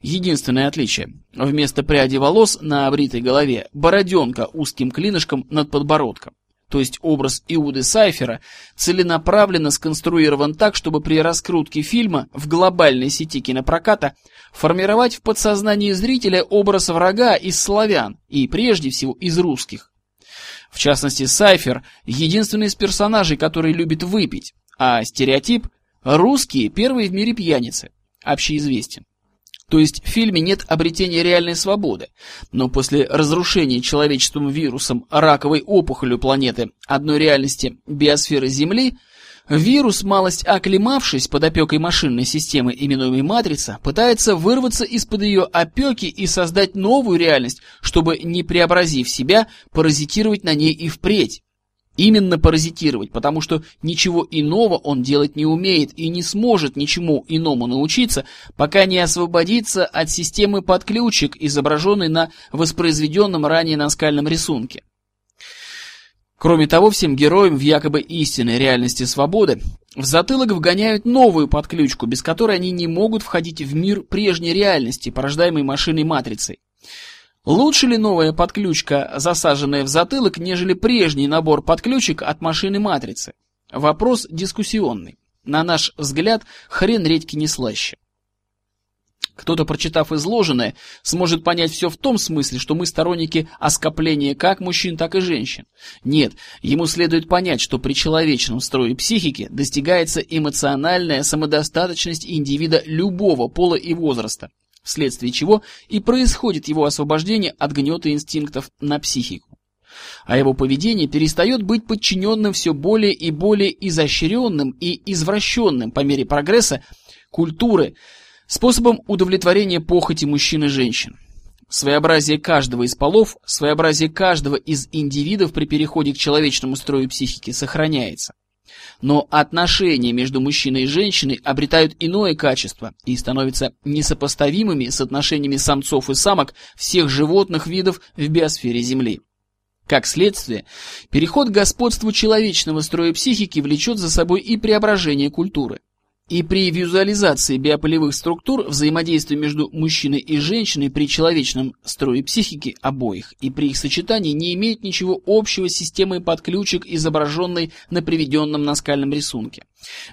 Единственное отличие. Вместо пряди волос на обритой голове бороденка узким клинышком над подбородком то есть образ Иуды Сайфера, целенаправленно сконструирован так, чтобы при раскрутке фильма в глобальной сети кинопроката формировать в подсознании зрителя образ врага из славян и прежде всего из русских. В частности, Сайфер – единственный из персонажей, который любит выпить, а стереотип – русские первые в мире пьяницы, общеизвестен. То есть в фильме нет обретения реальной свободы. Но после разрушения человечеством вирусом раковой опухолью планеты одной реальности биосферы Земли, вирус, малость оклемавшись под опекой машинной системы, именуемой Матрица, пытается вырваться из-под ее опеки и создать новую реальность, чтобы, не преобразив себя, паразитировать на ней и впредь. Именно паразитировать, потому что ничего иного он делать не умеет и не сможет ничему иному научиться, пока не освободится от системы подключек, изображенной на воспроизведенном ранее наскальном рисунке. Кроме того, всем героям в якобы истинной реальности свободы в затылок вгоняют новую подключку, без которой они не могут входить в мир прежней реальности, порождаемой машиной матрицей. Лучше ли новая подключка, засаженная в затылок, нежели прежний набор подключек от машины матрицы? Вопрос дискуссионный. На наш взгляд, хрен редьки не слаще. Кто-то, прочитав изложенное, сможет понять все в том смысле, что мы сторонники оскопления как мужчин, так и женщин. Нет, ему следует понять, что при человечном строе психики достигается эмоциональная самодостаточность индивида любого пола и возраста вследствие чего и происходит его освобождение от гнета инстинктов на психику. А его поведение перестает быть подчиненным все более и более изощренным и извращенным по мере прогресса культуры, способом удовлетворения похоти мужчин и женщин. Своеобразие каждого из полов, своеобразие каждого из индивидов при переходе к человечному строю психики сохраняется. Но отношения между мужчиной и женщиной обретают иное качество и становятся несопоставимыми с отношениями самцов и самок всех животных видов в биосфере Земли. Как следствие, переход к господству человечного строя психики влечет за собой и преображение культуры. И при визуализации биополевых структур взаимодействие между мужчиной и женщиной при человечном строе психики обоих и при их сочетании не имеет ничего общего с системой подключек, изображенной на приведенном наскальном рисунке.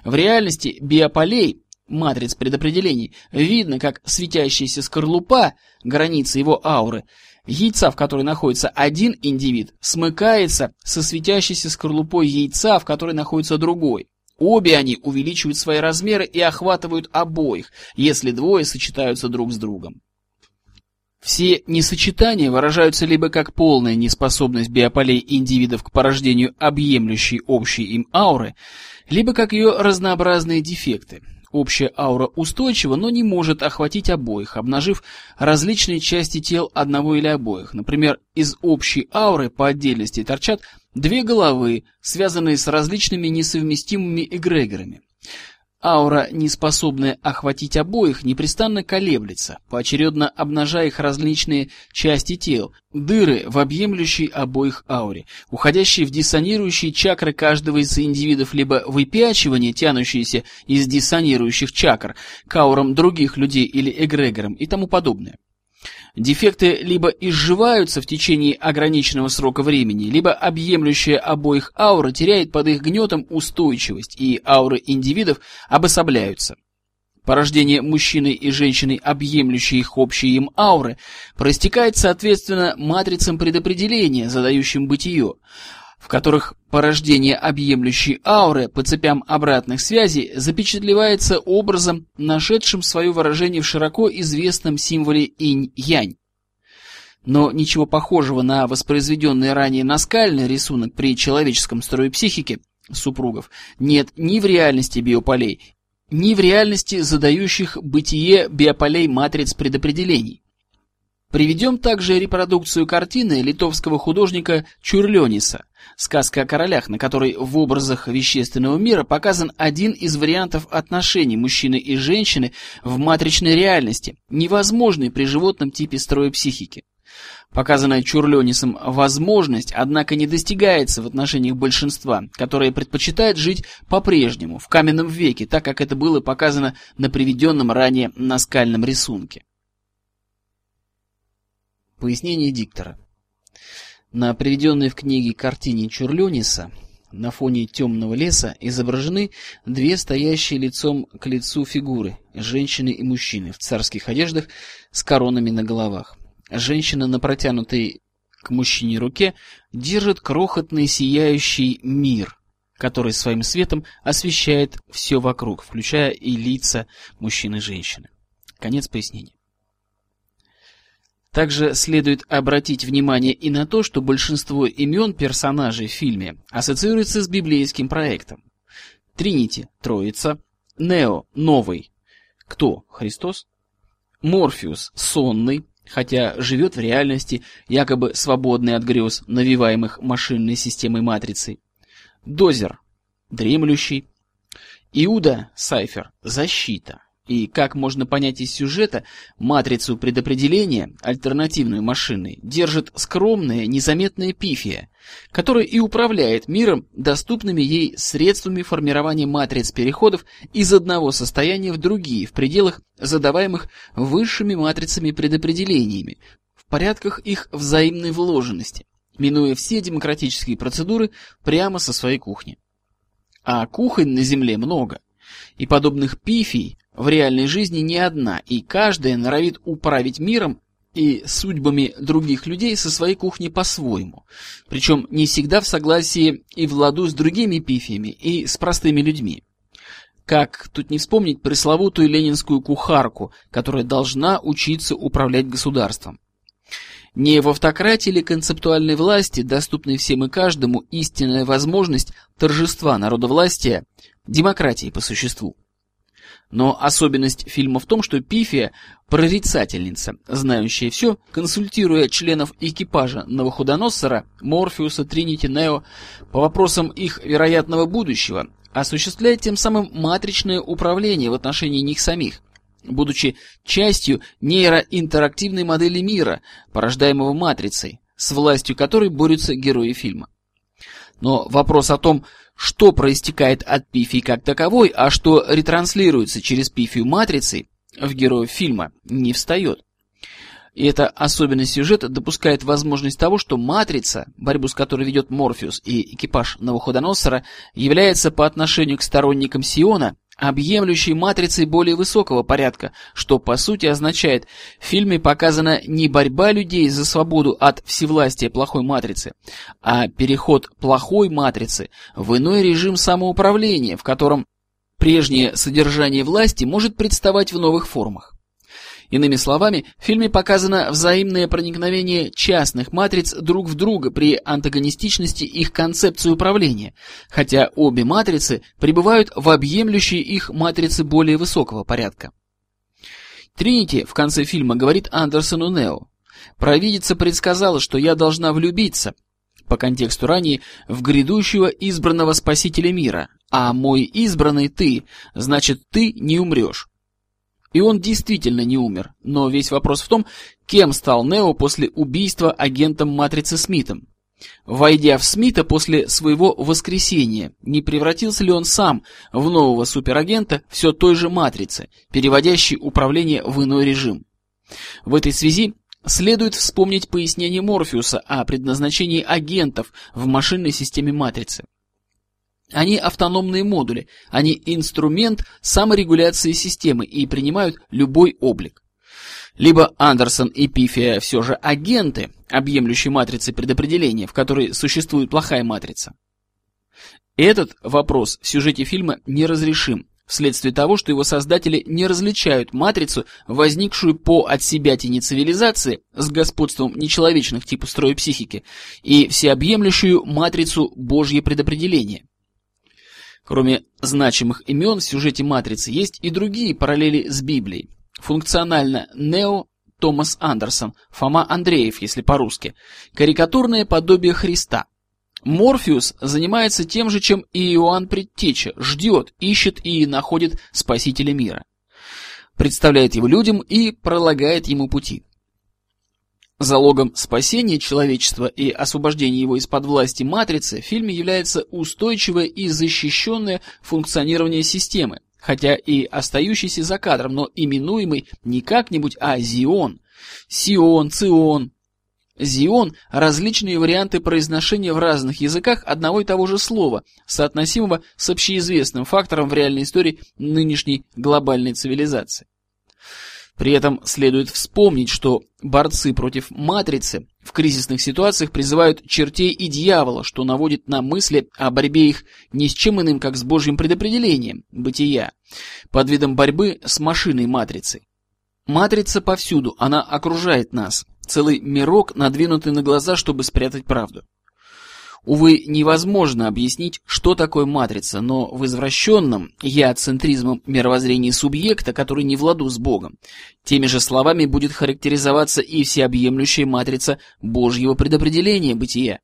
В реальности биополей матриц предопределений видно, как светящаяся скорлупа, границы его ауры, яйца, в которой находится один индивид, смыкается со светящейся скорлупой яйца, в которой находится другой. Обе они увеличивают свои размеры и охватывают обоих, если двое сочетаются друг с другом. Все несочетания выражаются либо как полная неспособность биополей индивидов к порождению объемлющей общей им ауры, либо как ее разнообразные дефекты. Общая аура устойчива, но не может охватить обоих, обнажив различные части тел одного или обоих. Например, из общей ауры по отдельности торчат две головы, связанные с различными несовместимыми эгрегорами. Аура, не способная охватить обоих, непрестанно колеблется, поочередно обнажая их различные части тел, дыры в объемлющей обоих ауре, уходящие в диссонирующие чакры каждого из индивидов, либо выпячивание, тянущиеся из диссонирующих чакр к аурам других людей или эгрегорам и тому подобное. Дефекты либо изживаются в течение ограниченного срока времени, либо объемлющая обоих аура теряет под их гнетом устойчивость, и ауры индивидов обособляются. Порождение мужчины и женщины, объемлющей их общие им ауры, проистекает соответственно матрицам предопределения, задающим бытие, в которых порождение объемлющей ауры по цепям обратных связей запечатлевается образом, нашедшим свое выражение в широко известном символе инь-янь. Но ничего похожего на воспроизведенный ранее наскальный рисунок при человеческом строе психики супругов нет ни в реальности биополей, ни в реальности задающих бытие биополей матриц предопределений. Приведем также репродукцию картины литовского художника Чурлениса «Сказка о королях», на которой в образах вещественного мира показан один из вариантов отношений мужчины и женщины в матричной реальности, невозможный при животном типе строя психики. Показанная Чурленисом возможность, однако, не достигается в отношениях большинства, которое предпочитает жить по-прежнему, в каменном веке, так как это было показано на приведенном ранее наскальном рисунке. Пояснение диктора. На приведенной в книге картине Чурлениса на фоне темного леса изображены две стоящие лицом к лицу фигуры, женщины и мужчины в царских одеждах с коронами на головах. Женщина на протянутой к мужчине руке держит крохотный сияющий мир, который своим светом освещает все вокруг, включая и лица мужчин и женщины. Конец пояснения. Также следует обратить внимание и на то, что большинство имен персонажей в фильме ассоциируется с библейским проектом. Тринити – Троица, Нео – Новый. Кто? Христос? Морфеус – Сонный, хотя живет в реальности, якобы свободный от грез, навиваемых машинной системой матрицы. Дозер – Дремлющий. Иуда – Сайфер – Защита. И, как можно понять из сюжета, матрицу предопределения, альтернативную машины, держит скромная, незаметная пифия, которая и управляет миром доступными ей средствами формирования матриц переходов из одного состояния в другие в пределах, задаваемых высшими матрицами предопределениями, в порядках их взаимной вложенности, минуя все демократические процедуры прямо со своей кухни. А кухонь на Земле много, и подобных пифий в реальной жизни не одна, и каждая норовит управить миром и судьбами других людей со своей кухни по-своему. Причем не всегда в согласии и в ладу с другими пифиями и с простыми людьми. Как тут не вспомнить пресловутую ленинскую кухарку, которая должна учиться управлять государством. Не в автократии или концептуальной власти, доступной всем и каждому, истинная возможность торжества народовластия, демократии по существу. Но особенность фильма в том, что Пифия – прорицательница, знающая все, консультируя членов экипажа Новоходоносора, Морфеуса, Тринити, Нео по вопросам их вероятного будущего, осуществляет тем самым матричное управление в отношении них самих, будучи частью нейроинтерактивной модели мира, порождаемого матрицей, с властью которой борются герои фильма. Но вопрос о том, что проистекает от пифии как таковой, а что ретранслируется через пифию матрицы в героев фильма, не встает. И эта особенность сюжета допускает возможность того, что матрица, борьбу с которой ведет Морфеус и экипаж Новоходоносора, является по отношению к сторонникам Сиона объемлющей матрицей более высокого порядка, что по сути означает, в фильме показана не борьба людей за свободу от всевластия плохой матрицы, а переход плохой матрицы в иной режим самоуправления, в котором прежнее содержание власти может представать в новых формах. Иными словами, в фильме показано взаимное проникновение частных матриц друг в друга при антагонистичности их концепции управления, хотя обе матрицы пребывают в объемлющей их матрице более высокого порядка. Тринити в конце фильма говорит Андерсону Нео, «Провидица предсказала, что я должна влюбиться, по контексту ранее, в грядущего избранного спасителя мира, а мой избранный ты, значит, ты не умрешь. И он действительно не умер, но весь вопрос в том, кем стал Нео после убийства агентом Матрицы Смитом. Войдя в Смита после своего воскресения, не превратился ли он сам в нового суперагента все той же Матрицы, переводящей управление в иной режим? В этой связи следует вспомнить пояснение Морфеуса о предназначении агентов в машинной системе Матрицы. Они автономные модули, они инструмент саморегуляции системы и принимают любой облик. Либо Андерсон и Пифия все же агенты, объемлющие матрицы предопределения, в которой существует плохая матрица. Этот вопрос в сюжете фильма неразрешим, вследствие того, что его создатели не различают матрицу, возникшую по от себя тени цивилизации с господством нечеловечных типов строя психики, и всеобъемлющую матрицу Божье предопределение. Кроме значимых имен в сюжете «Матрицы» есть и другие параллели с Библией. Функционально Нео Томас Андерсон, Фома Андреев, если по-русски, карикатурное подобие Христа. Морфеус занимается тем же, чем и Иоанн Предтеча, ждет, ищет и находит Спасителя мира. Представляет его людям и пролагает ему пути. Залогом спасения человечества и освобождения его из-под власти матрицы в фильме является устойчивое и защищенное функционирование системы, хотя и остающийся за кадром, но именуемый не как-нибудь, а Зион. Сион, Цион. Зион – различные варианты произношения в разных языках одного и того же слова, соотносимого с общеизвестным фактором в реальной истории нынешней глобальной цивилизации. При этом следует вспомнить, что борцы против матрицы в кризисных ситуациях призывают чертей и дьявола, что наводит на мысли о борьбе их ни с чем иным, как с Божьим предопределением, бытия, под видом борьбы с машиной матрицей. Матрица повсюду, она окружает нас, целый мирок, надвинутый на глаза, чтобы спрятать правду. Увы, невозможно объяснить, что такое матрица, но в извращенном я-центризмом мировоззрении субъекта, который не в ладу с Богом, теми же словами будет характеризоваться и всеобъемлющая матрица Божьего предопределения бытия.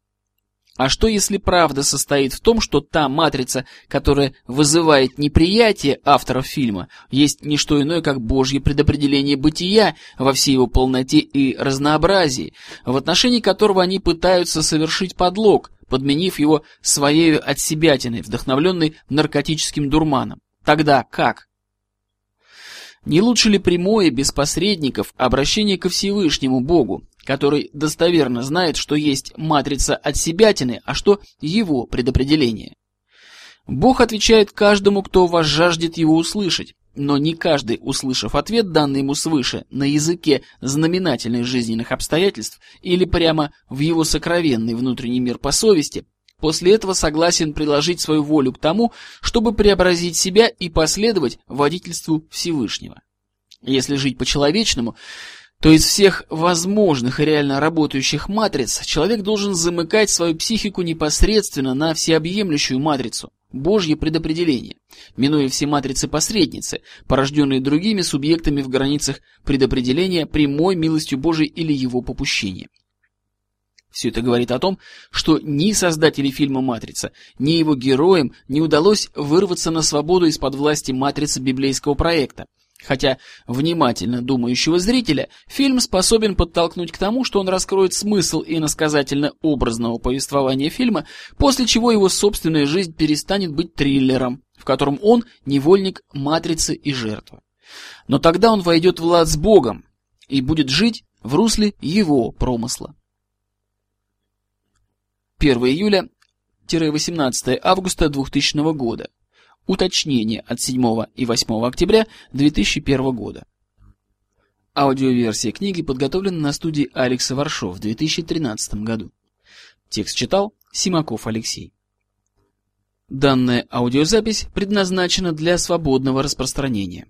А что если правда состоит в том, что та матрица, которая вызывает неприятие авторов фильма, есть не что иное, как Божье предопределение бытия во всей его полноте и разнообразии, в отношении которого они пытаются совершить подлог, подменив его своей отсебятиной, вдохновленной наркотическим дурманом. Тогда как? Не лучше ли прямое, без посредников, обращение ко Всевышнему Богу, который достоверно знает, что есть матрица отсебятины, а что его предопределение? Бог отвечает каждому, кто вас жаждет его услышать, но не каждый, услышав ответ, данный ему свыше, на языке знаменательных жизненных обстоятельств или прямо в его сокровенный внутренний мир по совести, после этого согласен приложить свою волю к тому, чтобы преобразить себя и последовать водительству Всевышнего. Если жить по-человечному, то из всех возможных реально работающих матриц человек должен замыкать свою психику непосредственно на всеобъемлющую матрицу – Божье предопределение, минуя все матрицы-посредницы, порожденные другими субъектами в границах предопределения прямой милостью Божией или его попущения. Все это говорит о том, что ни создателю фильма «Матрица», ни его героям не удалось вырваться на свободу из-под власти матрицы библейского проекта, Хотя внимательно думающего зрителя фильм способен подтолкнуть к тому, что он раскроет смысл иносказательно-образного повествования фильма, после чего его собственная жизнь перестанет быть триллером, в котором он невольник матрицы и жертва. Но тогда он войдет в лад с Богом и будет жить в русле его промысла. 1 июля-18 августа 2000 года. Уточнение от 7 и 8 октября 2001 года. Аудиоверсия книги подготовлена на студии Алекса Варшов в 2013 году. Текст читал Симаков Алексей. Данная аудиозапись предназначена для свободного распространения.